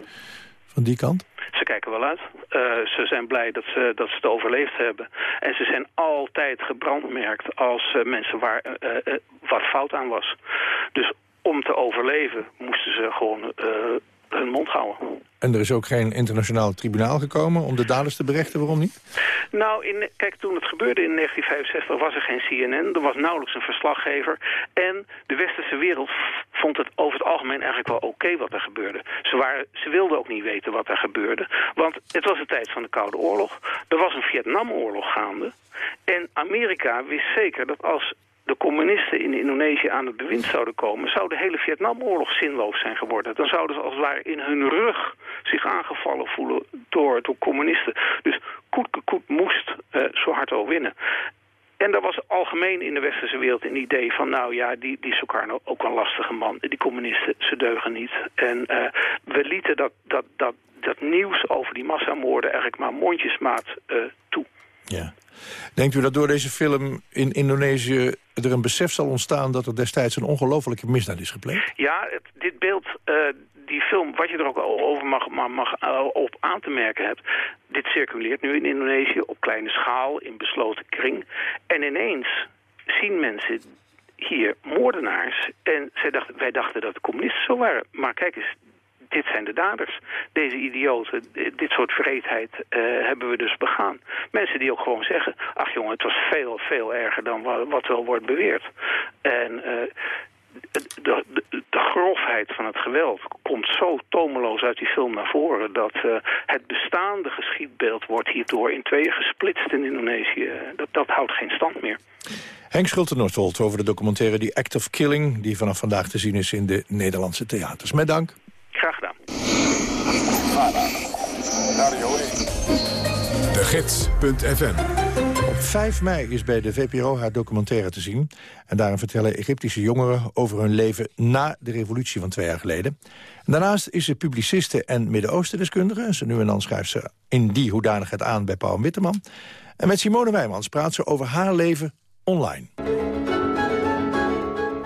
Speaker 2: van die kant?
Speaker 24: Ze kijken wel uit. Uh, ze zijn blij dat ze, dat ze het overleefd hebben. En ze zijn altijd gebrandmerkt als mensen waar wat fout aan was. Dus om te overleven moesten ze gewoon hun mond houden.
Speaker 2: En er is ook geen internationaal tribunaal gekomen om de daders te berechten, waarom niet?
Speaker 24: Nou, in, kijk, toen het gebeurde in 1965 was er geen CNN, er was nauwelijks een verslaggever. En de westerse wereld vond het over het algemeen eigenlijk wel oké wat er gebeurde. Ze, waren, ze wilden ook niet weten wat er gebeurde, want het was de tijd van de Koude Oorlog. Er was een Vietnamoorlog gaande. En Amerika wist zeker dat als de communisten in Indonesië aan het bewind zouden komen... zou de hele Vietnamoorlog zinloos zijn geworden. Dan zouden ze als het ware in hun rug zich aangevallen voelen door, door communisten. Dus Koet Koet moest uh, zo hard al winnen. En er was algemeen in de westerse wereld een idee van... nou ja, die, die Sukarno, ook een lastige man. Die communisten, ze deugen niet. En uh, we lieten dat, dat, dat, dat nieuws over die massamoorden eigenlijk maar mondjesmaat uh, toe.
Speaker 2: Ja. Denkt u dat door deze film in Indonesië er een besef zal ontstaan... dat er destijds een ongelofelijke misdaad is gepleegd?
Speaker 24: Ja, dit beeld, uh, die film, wat je er ook over mag, mag uh, op aan te merken hebt... dit circuleert nu in Indonesië op kleine schaal, in besloten kring. En ineens zien mensen hier moordenaars. En zij dachten, wij dachten dat de communisten zo waren. Maar kijk eens, dit zijn de daders. Deze idioten, dit soort vreedheid uh, hebben we dus begaan. Mensen die ook gewoon zeggen, ach jongen, het was veel, veel erger dan wat wel wordt beweerd. En uh, de, de, grofheid van het geweld komt zo tomeloos uit die film naar voren... dat het bestaande geschiedbeeld wordt hierdoor in tweeën gesplitst in Indonesië. Dat, dat houdt geen stand meer.
Speaker 2: Henk Schulte-Noordholt over de documentaire The Act of Killing... die vanaf vandaag te zien is in de Nederlandse theaters. Met dank.
Speaker 24: Graag gedaan.
Speaker 1: De Gids.fm
Speaker 2: Op 5 mei is bij de VPRO haar documentaire te zien. En daarin vertellen Egyptische jongeren over hun leven na de revolutie van twee jaar geleden. En daarnaast is ze publiciste en Midden-Oosten-deskundige. En ze nu en dan schrijft ze in die hoedanigheid aan bij Paul Witteman. En met Simone Wijmans praat ze over haar leven online.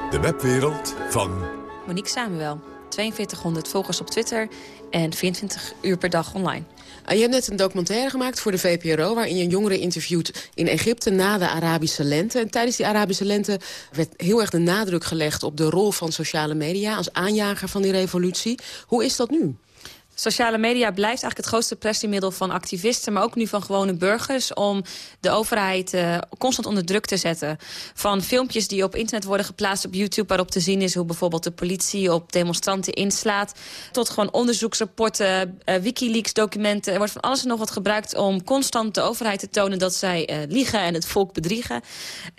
Speaker 1: De webwereld van...
Speaker 25: Monique Samuel. 4200 volgers op Twitter en 24 uur per dag online.
Speaker 26: Uh, je hebt net een documentaire gemaakt voor de VPRO... waarin je jongeren interviewt in Egypte na de Arabische lente. En tijdens die Arabische lente werd heel erg de nadruk gelegd... op de rol van sociale media als aanjager van die revolutie. Hoe is dat nu?
Speaker 25: Sociale media blijft eigenlijk het grootste pressiemiddel van activisten... maar ook nu van gewone burgers... om de overheid uh, constant onder druk te zetten. Van filmpjes die op internet worden geplaatst op YouTube... waarop te zien is hoe bijvoorbeeld de politie op demonstranten inslaat... tot gewoon onderzoeksrapporten, uh, Wikileaks-documenten. Er wordt van alles en nog wat gebruikt om constant de overheid te tonen... dat zij uh, liegen en het volk bedriegen.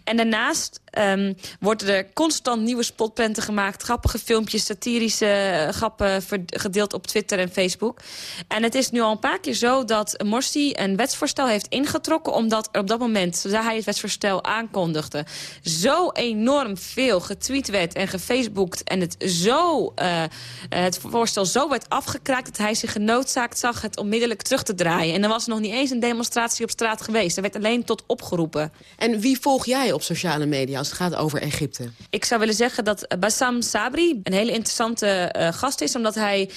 Speaker 25: En daarnaast um, worden er constant nieuwe spotprenten gemaakt... grappige filmpjes, satirische grappen gedeeld op Twitter en Facebook. En het is nu al een paar keer zo dat Morsi een wetsvoorstel heeft ingetrokken... omdat er op dat moment, zodra hij het wetsvoorstel aankondigde... zo enorm veel getweet werd en gefacebookt... en het, zo, uh, het voorstel zo werd afgekraakt... dat hij zich genoodzaakt zag het onmiddellijk terug te draaien. En er was nog niet eens een demonstratie op straat geweest. Er werd alleen tot opgeroepen.
Speaker 26: En wie volg jij op sociale media als het gaat over Egypte?
Speaker 25: Ik zou willen zeggen dat Bassam Sabri een hele interessante uh, gast is... omdat hij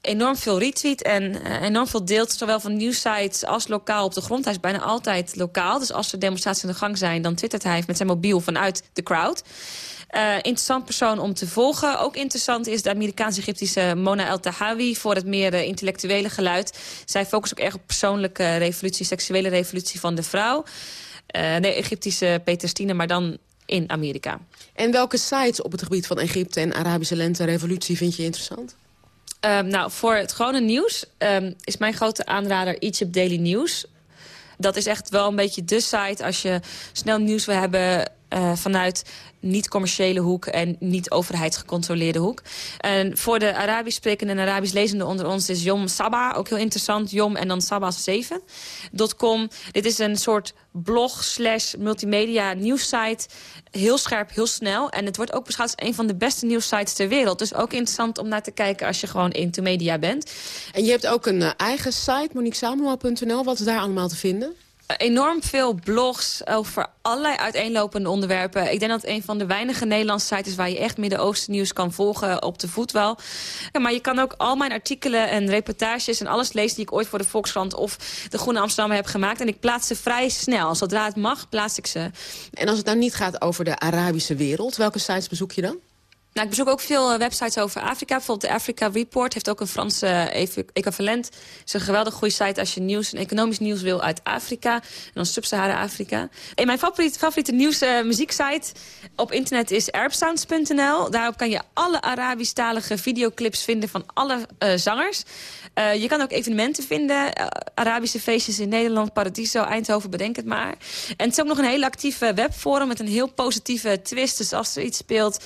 Speaker 25: enorm veel retweet en uh, enorm veel deelt... zowel van nieuwsites als lokaal op de grond. Hij is bijna altijd lokaal. Dus als er demonstraties aan de gang zijn... dan twittert hij met zijn mobiel vanuit de crowd. Uh, interessant persoon om te volgen. Ook interessant is de Amerikaans-Egyptische Mona El Tahawi... voor het meer uh, intellectuele geluid. Zij focust ook erg op persoonlijke revolutie... seksuele revolutie van de vrouw. de Egyptische Peter Stine, maar dan in Amerika.
Speaker 26: En welke sites op het gebied van Egypte en Arabische lente revolutie vind je interessant?
Speaker 25: Um, nou, voor het gewone nieuws um, is mijn grote aanrader Egypt Daily News. Dat is echt wel een beetje de site als je snel nieuws wil hebben uh, vanuit niet-commerciële hoek en niet overheidsgecontroleerde hoek. En voor de Arabisch sprekende en Arabisch lezende onder ons is Yom Saba ook heel interessant. Yom en dan Saba7.com. Dit is een soort blog slash multimedia nieuwssite. Heel scherp, heel snel. En het wordt ook beschouwd als een van de beste nieuwssites ter wereld. Dus ook interessant om naar te kijken als je gewoon into media bent.
Speaker 26: En je hebt ook een uh, eigen site, moniquesamuel.nl. Wat is daar allemaal te vinden?
Speaker 25: Enorm veel blogs over allerlei uiteenlopende onderwerpen. Ik denk dat het een van de weinige Nederlandse sites is... waar je echt Midden-Oosten nieuws kan volgen op de voet wel. Maar je kan ook al mijn artikelen en reportages en alles lezen... die ik ooit voor de Volkskrant of de Groene Amsterdam heb gemaakt. En ik plaats ze vrij snel. Zodra het mag, plaats ik ze.
Speaker 26: En als het nou niet gaat over de Arabische wereld... welke sites bezoek je dan?
Speaker 25: Nou, ik bezoek ook veel eh, websites over Afrika. Bijvoorbeeld de Africa Report heeft ook een Franse uh, equivalent. Het is een geweldig goede site als je nieuws en economisch nieuws wil uit Afrika. En dan Sub-Sahara-Afrika. En mijn favoriete, favoriete nieuws uh, muzieksite op internet is airsounds.nl. Daarop kan je alle Arabisch-talige videoclips vinden van alle zangers. Je kan ook evenementen vinden. Arabische feestjes in Nederland, Paradiso, Eindhoven, bedenk het maar. En het is ook nog een heel actieve webforum met een heel positieve twist. Dus als er iets speelt,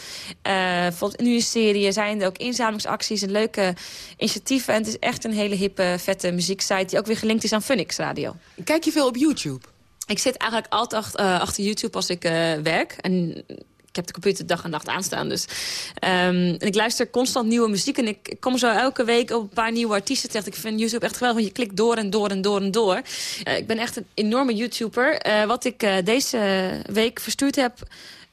Speaker 25: bijvoorbeeld nu een serie, zijn er ook inzamelingsacties en leuke initiatieven. En het is echt een hele hippe, vette muzieksite die ook weer gelinkt is aan Funix Radio.
Speaker 26: Kijk je veel op YouTube?
Speaker 25: Ik zit eigenlijk altijd achter YouTube als ik werk. En ik heb de computer dag en nacht aanstaan. Dus. Um, en ik luister constant nieuwe muziek. En ik kom zo elke week op een paar nieuwe artiesten terecht. Ik vind YouTube echt geweldig, want je klikt door en door en door en door. Uh, ik ben echt een enorme YouTuber. Uh, wat ik uh, deze week verstuurd heb...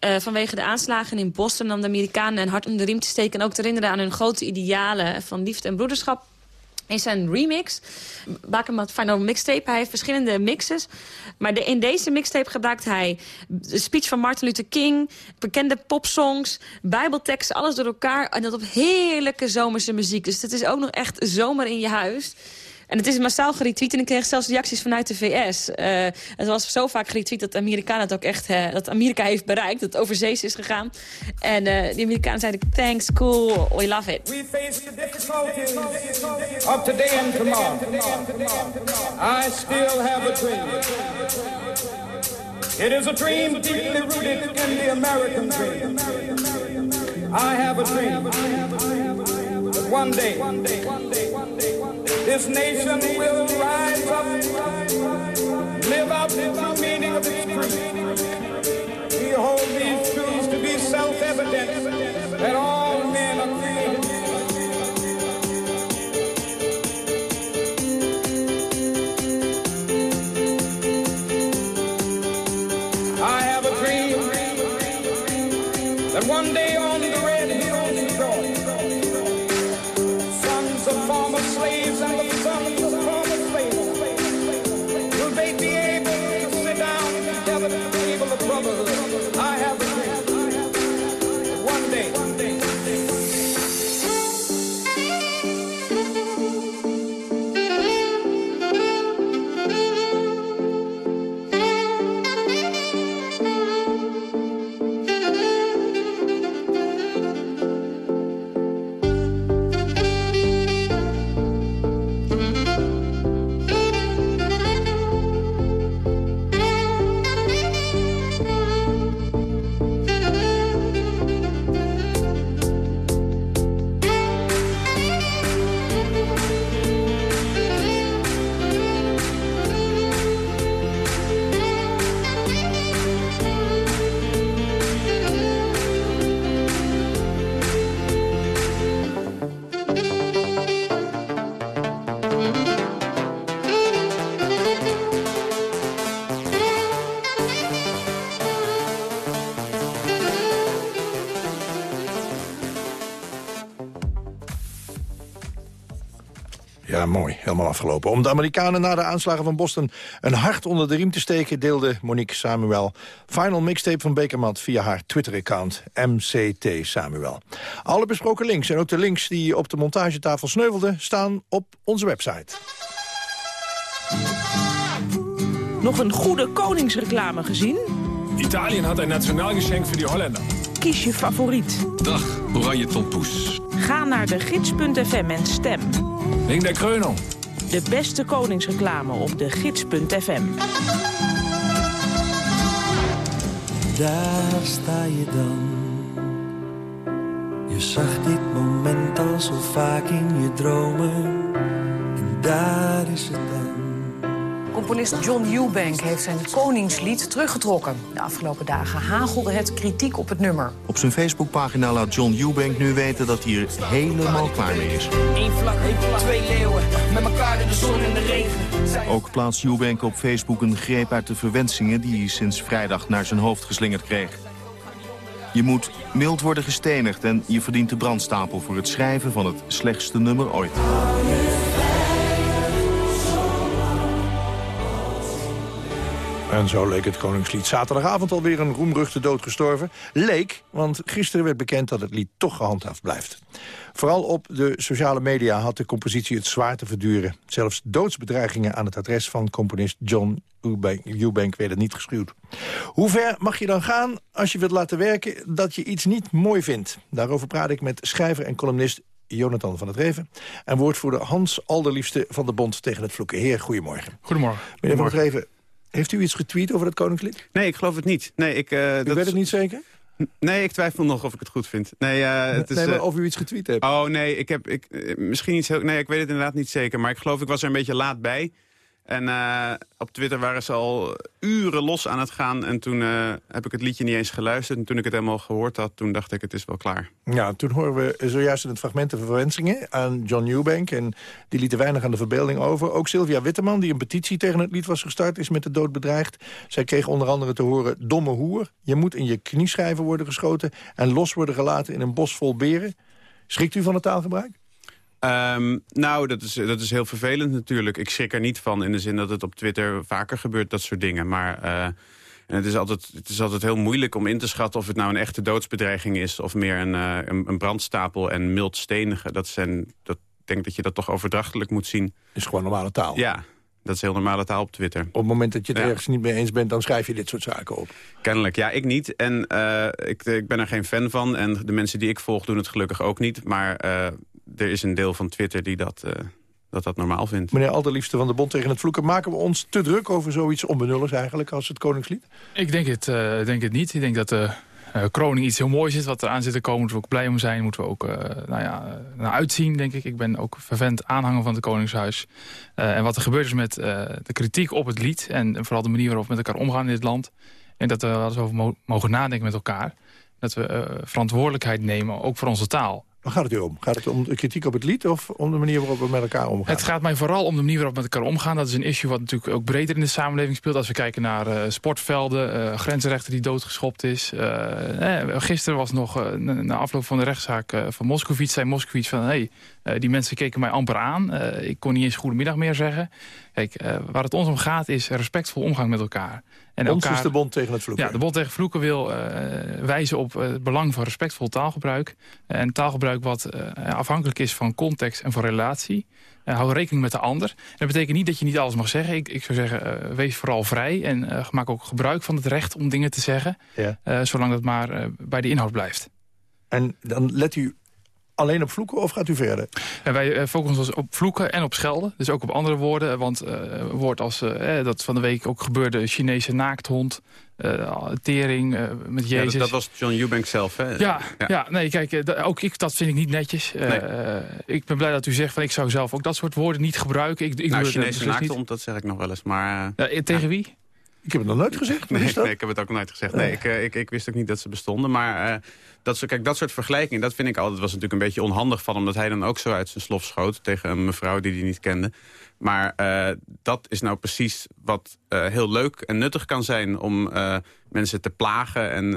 Speaker 25: Uh, vanwege de aanslagen in Boston... om de Amerikanen een hart om de riem te steken... en ook te herinneren aan hun grote idealen van liefde en broederschap is een remix. Bakermat Final Mixtape. Hij heeft verschillende mixes. Maar in deze mixtape gebruikt hij de speech van Martin Luther King... bekende popsongs, bijbelteksten, alles door elkaar... en dat op heerlijke zomerse muziek. Dus het is ook nog echt zomer in je huis... En het is massaal geretweet en ik kreeg zelfs reacties vanuit de VS. Uh, het was zo vaak geretweet dat de Amerikanen het ook echt... Uh, dat Amerika heeft bereikt, dat het overzees is gegaan. En uh, die Amerikanen zeiden, thanks, cool, we love it.
Speaker 27: We face the difficulties of today and tomorrow. I still have a dream. It is a dream deeply rooted in the American dream. I have a dream One day, this nation will rise up, live
Speaker 2: up. Om de Amerikanen na de aanslagen van Boston een hart onder de riem te steken... deelde Monique Samuel final mixtape van Bekermat via haar Twitter-account MCT Samuel. Alle besproken links en ook de links die op de montagetafel sneuvelden... staan op onze website.
Speaker 28: Nog een goede koningsreclame gezien?
Speaker 29: Italien had een nationaal geschenk voor die Holländer.
Speaker 28: Kies je favoriet.
Speaker 29: Dag, Oranje Tompoes.
Speaker 28: Ga naar de gids.fm en stem.
Speaker 29: Wing der Krönung.
Speaker 28: De beste koningsreclame op de gids.fm.
Speaker 30: Daar sta je dan. Je zag dit moment al zo vaak in je dromen. En daar is het dan.
Speaker 31: Componist John Eubank heeft zijn Koningslied teruggetrokken. De afgelopen dagen hagelde het kritiek op het nummer.
Speaker 32: Op zijn Facebookpagina laat John Eubank nu weten dat hij er helemaal klaar mee is.
Speaker 33: Eén vlak, twee leeuwen, met elkaar in de zon en de regen.
Speaker 32: Ook plaatst Eubank op Facebook een greep uit de verwensingen... die hij sinds vrijdag naar zijn hoofd geslingerd kreeg. Je moet mild worden gestenigd en je verdient de brandstapel... voor het schrijven van het slechtste nummer ooit.
Speaker 2: En zo leek het Koningslied zaterdagavond alweer een roemruchte dood gestorven. Leek, want gisteren werd bekend dat het lied toch gehandhaafd blijft. Vooral op de sociale media had de compositie het zwaar te verduren. Zelfs doodsbedreigingen aan het adres van componist John Eubank werden niet geschuwd. Hoe ver mag je dan gaan als je wilt laten werken dat je iets niet mooi vindt? Daarover praat ik met schrijver en columnist Jonathan van het Reven... en woordvoerder Hans Alderliefste van de Bond tegen het Vloeken. Heer, goedemorgen.
Speaker 34: Goedemorgen.
Speaker 2: Meneer van het Reven, heeft u iets getweet over het Koningslied?
Speaker 34: Nee, ik geloof het niet. Nee, ik, uh,
Speaker 2: u weet het niet zeker?
Speaker 34: Nee, ik twijfel nog of ik het goed vind. Nee, uh, het is,
Speaker 2: nee maar of u iets getweet hebt.
Speaker 34: Oh, nee, ik heb ik, misschien iets heel... Nee, ik weet het inderdaad niet zeker. Maar ik geloof, ik was er een beetje laat bij. En uh, op Twitter waren ze al uren los aan het gaan. En toen uh, heb ik het liedje niet eens geluisterd. En toen ik het helemaal gehoord had, toen dacht ik het is wel klaar.
Speaker 2: Ja, toen horen we zojuist in het fragment de verwensingen aan John Newbank. En die lieten weinig aan de verbeelding over. Ook Sylvia Witteman, die een petitie tegen het lied was gestart... is met de dood bedreigd. Zij kreeg onder andere te horen... domme hoer, je moet in je knieschijven worden geschoten... en los worden gelaten in een bos vol beren. Schrikt u van het taalgebruik?
Speaker 34: Um, nou, dat is, dat is heel vervelend natuurlijk. Ik schrik er niet van in de zin dat het op Twitter vaker gebeurt, dat soort dingen. Maar uh, en het, is altijd, het is altijd heel moeilijk om in te schatten of het nou een echte doodsbedreiging is... of meer een, uh, een, een, brandstapel en mild stenigen. Dat zijn, dat, ik denk dat je dat toch overdrachtelijk moet zien.
Speaker 2: is gewoon normale taal?
Speaker 34: Ja, dat is heel normale taal op Twitter.
Speaker 2: Op het moment dat je het ja. ergens niet mee eens bent, dan schrijf je dit soort zaken op.
Speaker 34: Kennelijk, ja, ik niet. En uh, ik, ik ben er geen fan van. En de mensen die ik volg doen het gelukkig ook niet. Maar uh, er is een deel van Twitter die dat, uh, dat, dat normaal vindt.
Speaker 2: Meneer Alderliefste van de Bond tegen het Vloeken... maken we ons te druk over zoiets onbenulligs eigenlijk als het Koningslied?
Speaker 34: Ik denk het, uh, denk het niet. Ik denk dat de uh, kroning iets heel moois is wat eraan zit te komen. Moeten we ook blij om zijn. Moeten we ook nou ja, naar uitzien, denk ik. Ik ben ook vervent aanhanger van het Koningshuis. en wat er gebeurt is met de kritiek op het lied... en vooral de manier waarop we met elkaar omgaan in dit land... en dat we wel eens over mo mogen nadenken met elkaar. Dat we verantwoordelijkheid nemen, ook voor onze taal.
Speaker 2: Waar gaat het u om? Gaat het om de kritiek op het lied of om de manier waarop we met elkaar omgaan?
Speaker 34: Het gaat mij vooral om de manier waarop we met elkaar omgaan. Dat is een issue wat natuurlijk ook breder in de samenleving speelt. Als we kijken naar uh, sportvelden, uh, grensrechter die doodgeschopt is. Uh, eh, gisteren was nog, na afloop van de rechtszaak van Moskovits, zei Moskovits van... Hey, die mensen keken mij amper aan. ik kon niet eens goedemiddag meer zeggen. Kijk, waar het ons om gaat is respectvol omgang met elkaar.
Speaker 2: En Ons elkaar, is de bond tegen het vloeken.
Speaker 34: Ja, de bond tegen vloeken wil uh, wijzen op uh, het belang van respectvol taalgebruik. en taalgebruik wat uh, afhankelijk is van context en van relatie. hou rekening met de ander. En dat betekent niet dat je niet alles mag zeggen. Ik, ik zou zeggen, wees vooral vrij. En maak ook gebruik van het recht om dingen te zeggen. Ja. zolang dat maar bij de inhoud blijft.
Speaker 2: En dan let u alleen op vloeken of gaat u verder?
Speaker 34: En wij uh, focussen ons op vloeken en op schelden. Dus ook op andere woorden. Want uh, woord als uh, dat van de week ook gebeurde... Chinese naakthond, tering met Jezus. Ja, dat, dat, was John Eubank zelf, hè? Ja, ja. ja nee, kijk, ook ik, dat vind ik niet netjes. Nee. ik ben blij dat u zegt, van ik zou zelf ook dat soort woorden niet gebruiken. Ik, ik nou, Chinese naakhond, dat zeg ik nog wel eens. Maar, tegen wie?
Speaker 2: Ik heb het nog nooit gezegd.
Speaker 34: Nee, nee, ik heb het ook nooit gezegd. Nee, ik, ik, ik, wist ook niet dat ze bestonden. Maar uh, dat, soort, kijk, dat soort vergelijkingen, dat vind ik altijd... was natuurlijk een beetje onhandig van... omdat hij dan ook zo uit zijn slof schoot... tegen een mevrouw die hij niet kende. Maar uh, dat is nou precies wat uh, heel leuk en nuttig kan zijn... om uh, mensen te plagen en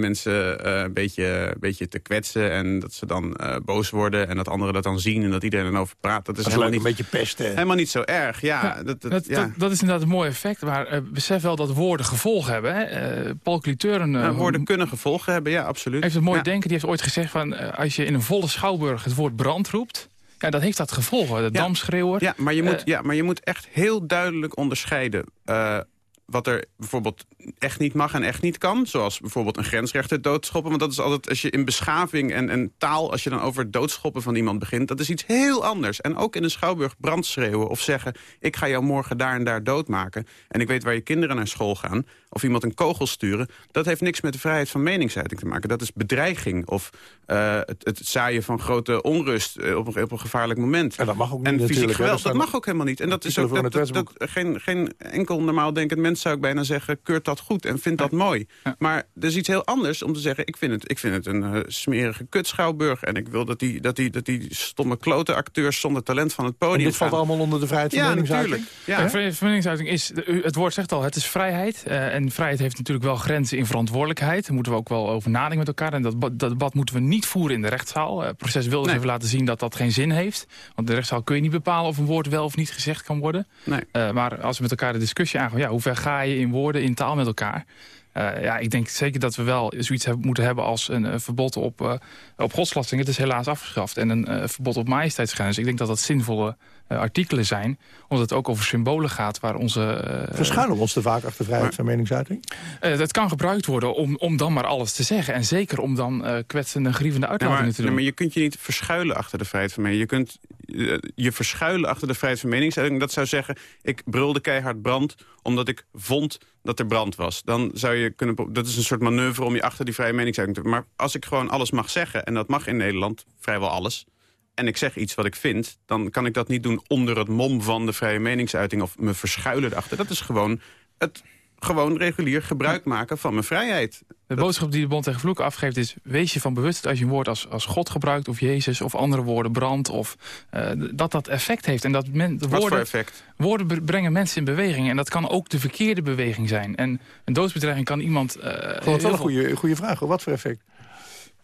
Speaker 34: mensen een beetje, beetje te kwetsen... en dat ze dan boos worden en dat anderen dat dan zien... en dat iedereen erover praat. Dat is
Speaker 2: dat
Speaker 34: helemaal
Speaker 2: niet, een beetje pesten.
Speaker 34: Helemaal niet zo erg, ja. ja, dat, dat, dat, ja. dat, is inderdaad een mooi effect. Maar besef wel dat woorden gevolgen hebben. Hè? Paul Cliteur... Nou, woorden kunnen gevolgen hebben, ja, absoluut. heeft een mooi denken. Die heeft ooit gezegd van... als je in een volle schouwburg het woord brand roept... Ja, dat heeft dat gevolgen, de ja, damschreeuwer. Ja maar, je moet, uh, ja, maar je moet echt heel duidelijk onderscheiden... Uh, wat er bijvoorbeeld echt niet mag en echt niet kan. Zoals bijvoorbeeld een grensrechter doodschoppen. Want dat is altijd, als je in beschaving en, en taal... als je dan over het doodschoppen van iemand begint... dat is iets heel anders. En ook in een schouwburg brandschreeuwen of zeggen... ik ga jou morgen daar en daar doodmaken. En ik weet waar je kinderen naar school gaan. Of iemand een kogel sturen. Dat heeft niks met de vrijheid van meningsuiting te maken. Dat is bedreiging of uh, het, het zaaien van grote onrust... Uh, op, een, op een gevaarlijk moment.
Speaker 2: En dat mag ook niet
Speaker 34: en fysiek geweld,
Speaker 2: Dat
Speaker 34: mag ook helemaal niet. En dat is ook dat, dat, geen, geen enkel normaal denkend mens zou ik bijna zeggen... keurt dat goed en vindt dat mooi. Maar er is iets heel anders om te zeggen... ik vind het, ik vind het een eh, smerige kutschouwburg... en ik wil dat die, dat, die, dat die stomme klote acteurs zonder talent van het podium
Speaker 2: En dit valt allemaal onder de vrijheid van
Speaker 34: Ja,
Speaker 2: meningsuiting?
Speaker 34: natuurlijk.
Speaker 35: Ja. Van meningsuiting is, het woord zegt al, het is vrijheid. eh, en vrijheid heeft natuurlijk wel grenzen in verantwoordelijkheid. Daar moeten we ook wel over nadenken met elkaar. En dat, dat debat moeten we niet voeren in de rechtszaal. Eh, Het proces wil dus
Speaker 34: Nee.
Speaker 35: even laten zien dat dat geen zin heeft. Want in de rechtszaal kun je niet bepalen of een woord wel of niet gezegd kan worden.
Speaker 34: Nee.
Speaker 35: Eh, maar als we met elkaar de discussie aangaan, ja, hoe ver ga je in woorden, in taal met elkaar? Eh, ja, ik denk zeker dat we wel zoiets moeten hebben als een eh, verbod op, eh op godslasting. Het is helaas afgeschaft. En een verbod op majesteitsschennis. Ik denk dat dat zinvolle artikelen zijn. Omdat het ook over symbolen gaat waar onze... eh,
Speaker 2: Verschuilen we ons te vaak achter vrijheid van meningsuiting?
Speaker 35: eh, dat kan gebruikt worden om, om dan maar alles te zeggen. En zeker om dan eh, kwetsende en grievende uitlatingen
Speaker 34: maar,
Speaker 35: te
Speaker 34: nee,
Speaker 35: doen.
Speaker 34: maar je kunt je niet verschuilen achter de vrijheid van mening. Je kunt eh, je verschuilen achter de vrijheid van meningsuiting. Dat zou zeggen, ik brulde keihard brand omdat ik vond dat er brand was. Dan zou je kunnen... Dat is een soort manoeuvre om je achter die vrije meningsuiting te... Maar als ik gewoon alles mag zeggen, en dat mag in Nederland vrijwel alles... en ik zeg iets wat ik vind, dan kan ik dat niet doen onder het mom van de vrije meningsuiting... of me verschuilen erachter. Dat is gewoon het gewoon regulier gebruik maken van mijn vrijheid.
Speaker 35: De boodschap die de Bond tegen Vloeken afgeeft is... wees je van bewust dat als je een woord als, als God gebruikt... of Jezus of andere woorden, brand... Of, eh, dat dat effect heeft. En dat men,
Speaker 34: Wat
Speaker 35: woorden,
Speaker 34: voor effect?
Speaker 35: woorden bre- brengen mensen in beweging. En dat kan ook de verkeerde beweging zijn. En een doodsbedreiging kan iemand... eh,
Speaker 2: vond het
Speaker 35: heel
Speaker 2: wel een goede, goede vraag. hoor. Wat voor effect?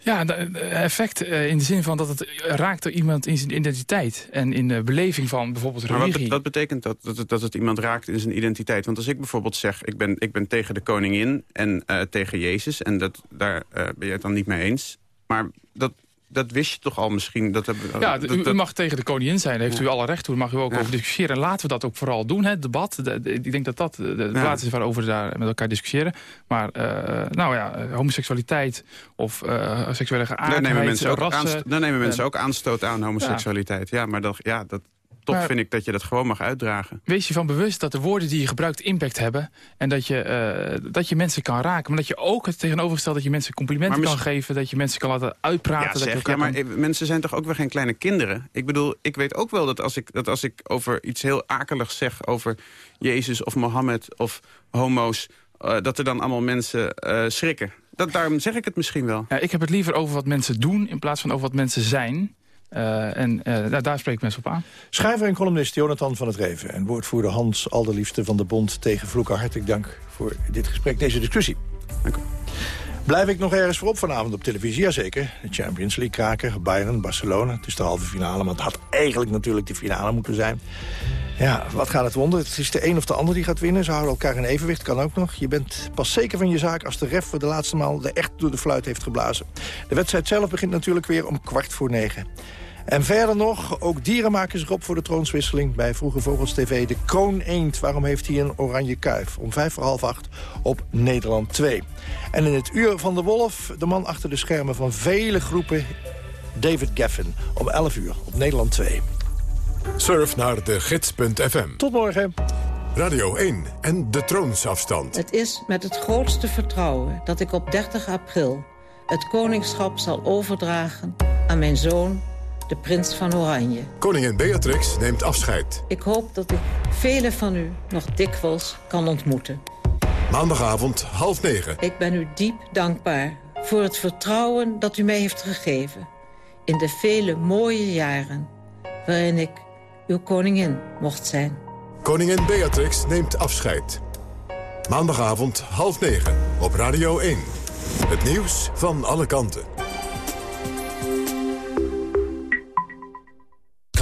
Speaker 35: Ja, effect eh, in de zin van dat het raakt er iemand in zijn identiteit. En in de beleving van bijvoorbeeld
Speaker 34: Maar wat,
Speaker 35: religie.
Speaker 34: be- wat betekent dat, dat het, dat het iemand raakt in zijn identiteit? Want als ik bijvoorbeeld zeg, ik ben, ik ben tegen de koningin en eh, tegen Jezus... en dat, daar eh, ben je het dan niet mee eens. Maar dat, dat wist je toch al misschien? Dat, hebben-
Speaker 35: Ja,
Speaker 34: dat-
Speaker 35: u, mag tegen de koningin zijn, daar heeft
Speaker 34: Ja.
Speaker 35: u alle recht toe. Daar mag u ook
Speaker 34: Ja.
Speaker 35: over discussiëren. En laten we dat ook vooral doen, het debat. De- de- ik denk dat dat de, de
Speaker 34: Ja.
Speaker 35: plaats is waarover we daar met elkaar discussiëren. Maar, eh, nou ja, eh, homoseksualiteit of eh, seksuele
Speaker 34: daar
Speaker 35: geaardheid,
Speaker 34: nemen mensen, ook,
Speaker 35: rassen...
Speaker 34: aanst- daar nemen mensen ook aanstoot aan, homoseksualiteit. Ja, maar dat, ja, dat, toch
Speaker 35: Maar-
Speaker 34: vind ik dat je dat gewoon mag uitdragen.
Speaker 35: Wees je van bewust dat de woorden die je gebruikt impact hebben. En dat je, eh, dat je mensen kan raken. Maar dat je ook het tegenovergestelde dat je mensen complimenten kan geven. Dat je mensen kan laten uitpraten.
Speaker 34: Ja,
Speaker 35: dat je
Speaker 34: zeg, ja, maar
Speaker 35: kan-
Speaker 34: mensen zijn toch ook weer geen kleine kinderen? Ik bedoel, ik weet ook wel dat als ik, dat als ik over iets heel akeligs zeg... over Jezus of Mohammed of homo's... eh, dat er dan allemaal mensen eh, schrikken. Dat, daarom zeg ik het misschien wel.
Speaker 35: Ja, ik heb het liever over wat mensen doen in plaats van over wat mensen zijn. Eh, en eh, daar- daar spreek ik mensen op aan.
Speaker 2: Schrijver en columnist Jonathan van het Reven... en woordvoerder Hans Alderliefste van de Bond tegen Vloeken. Hartelijk dank voor dit gesprek, deze discussie. Blijf ik nog ergens voorop vanavond op televisie? Jazeker. De Champions League kraken, Bayern, Barcelona. Het is de halve finale, maar het had eigenlijk natuurlijk de finale moeten zijn. Ja, wat gaat het wonder? Het is de een of de ander die gaat winnen. Ze houden elkaar in evenwicht, kan ook nog. Je bent pas zeker van je zaak als de ref voor de laatste maal... de echt door de fluit heeft geblazen. De wedstrijd zelf begint natuurlijk weer om kwart voor negen. En verder nog, ook dieren maken zich op voor de troonswisseling... bij Vroege Vogels TV, de kroon eend. Waarom heeft hij een oranje kuif? Om vijf voor half acht op Nederland 2. En in het uur van de wolf, de man achter de schermen van vele groepen... David Geffen, om 11 uur op Nederland 2.
Speaker 1: Surf naar de gids.fm.
Speaker 2: Tot morgen.
Speaker 1: Radio 1 en de troonsafstand.
Speaker 36: Het is met het grootste vertrouwen dat ik op 30 april... het koningschap zal overdragen aan mijn zoon, de prins van Oranje.
Speaker 1: Koningin Beatrix neemt afscheid.
Speaker 36: Ik hoop dat ik velen van u nog dikwijls kan ontmoeten.
Speaker 1: Maandagavond half negen.
Speaker 36: Ik ben u diep dankbaar voor het vertrouwen dat u mij heeft gegeven... in de vele mooie jaren waarin ik uw koningin mocht zijn.
Speaker 1: Koningin Beatrix neemt afscheid. Maandagavond half negen op Radio 1. Het nieuws van alle kanten.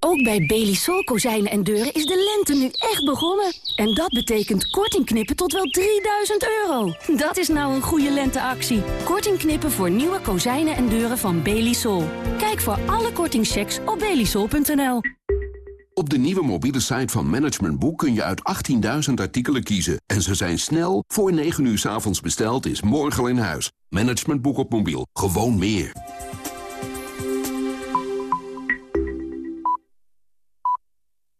Speaker 37: Ook bij Belisol kozijnen en deuren is de lente nu echt begonnen. En dat betekent korting knippen tot wel 3000 euro. Dat is nou een goede lenteactie. Korting knippen voor nieuwe kozijnen en deuren van Belisol. Kijk voor alle kortingchecks op belisol.nl.
Speaker 38: Op de nieuwe mobiele site van Management Boek kun je uit 18.000 artikelen kiezen. En ze zijn snel, voor 9 uur s avonds besteld, is morgen al in huis. Management Boek op mobiel, gewoon meer.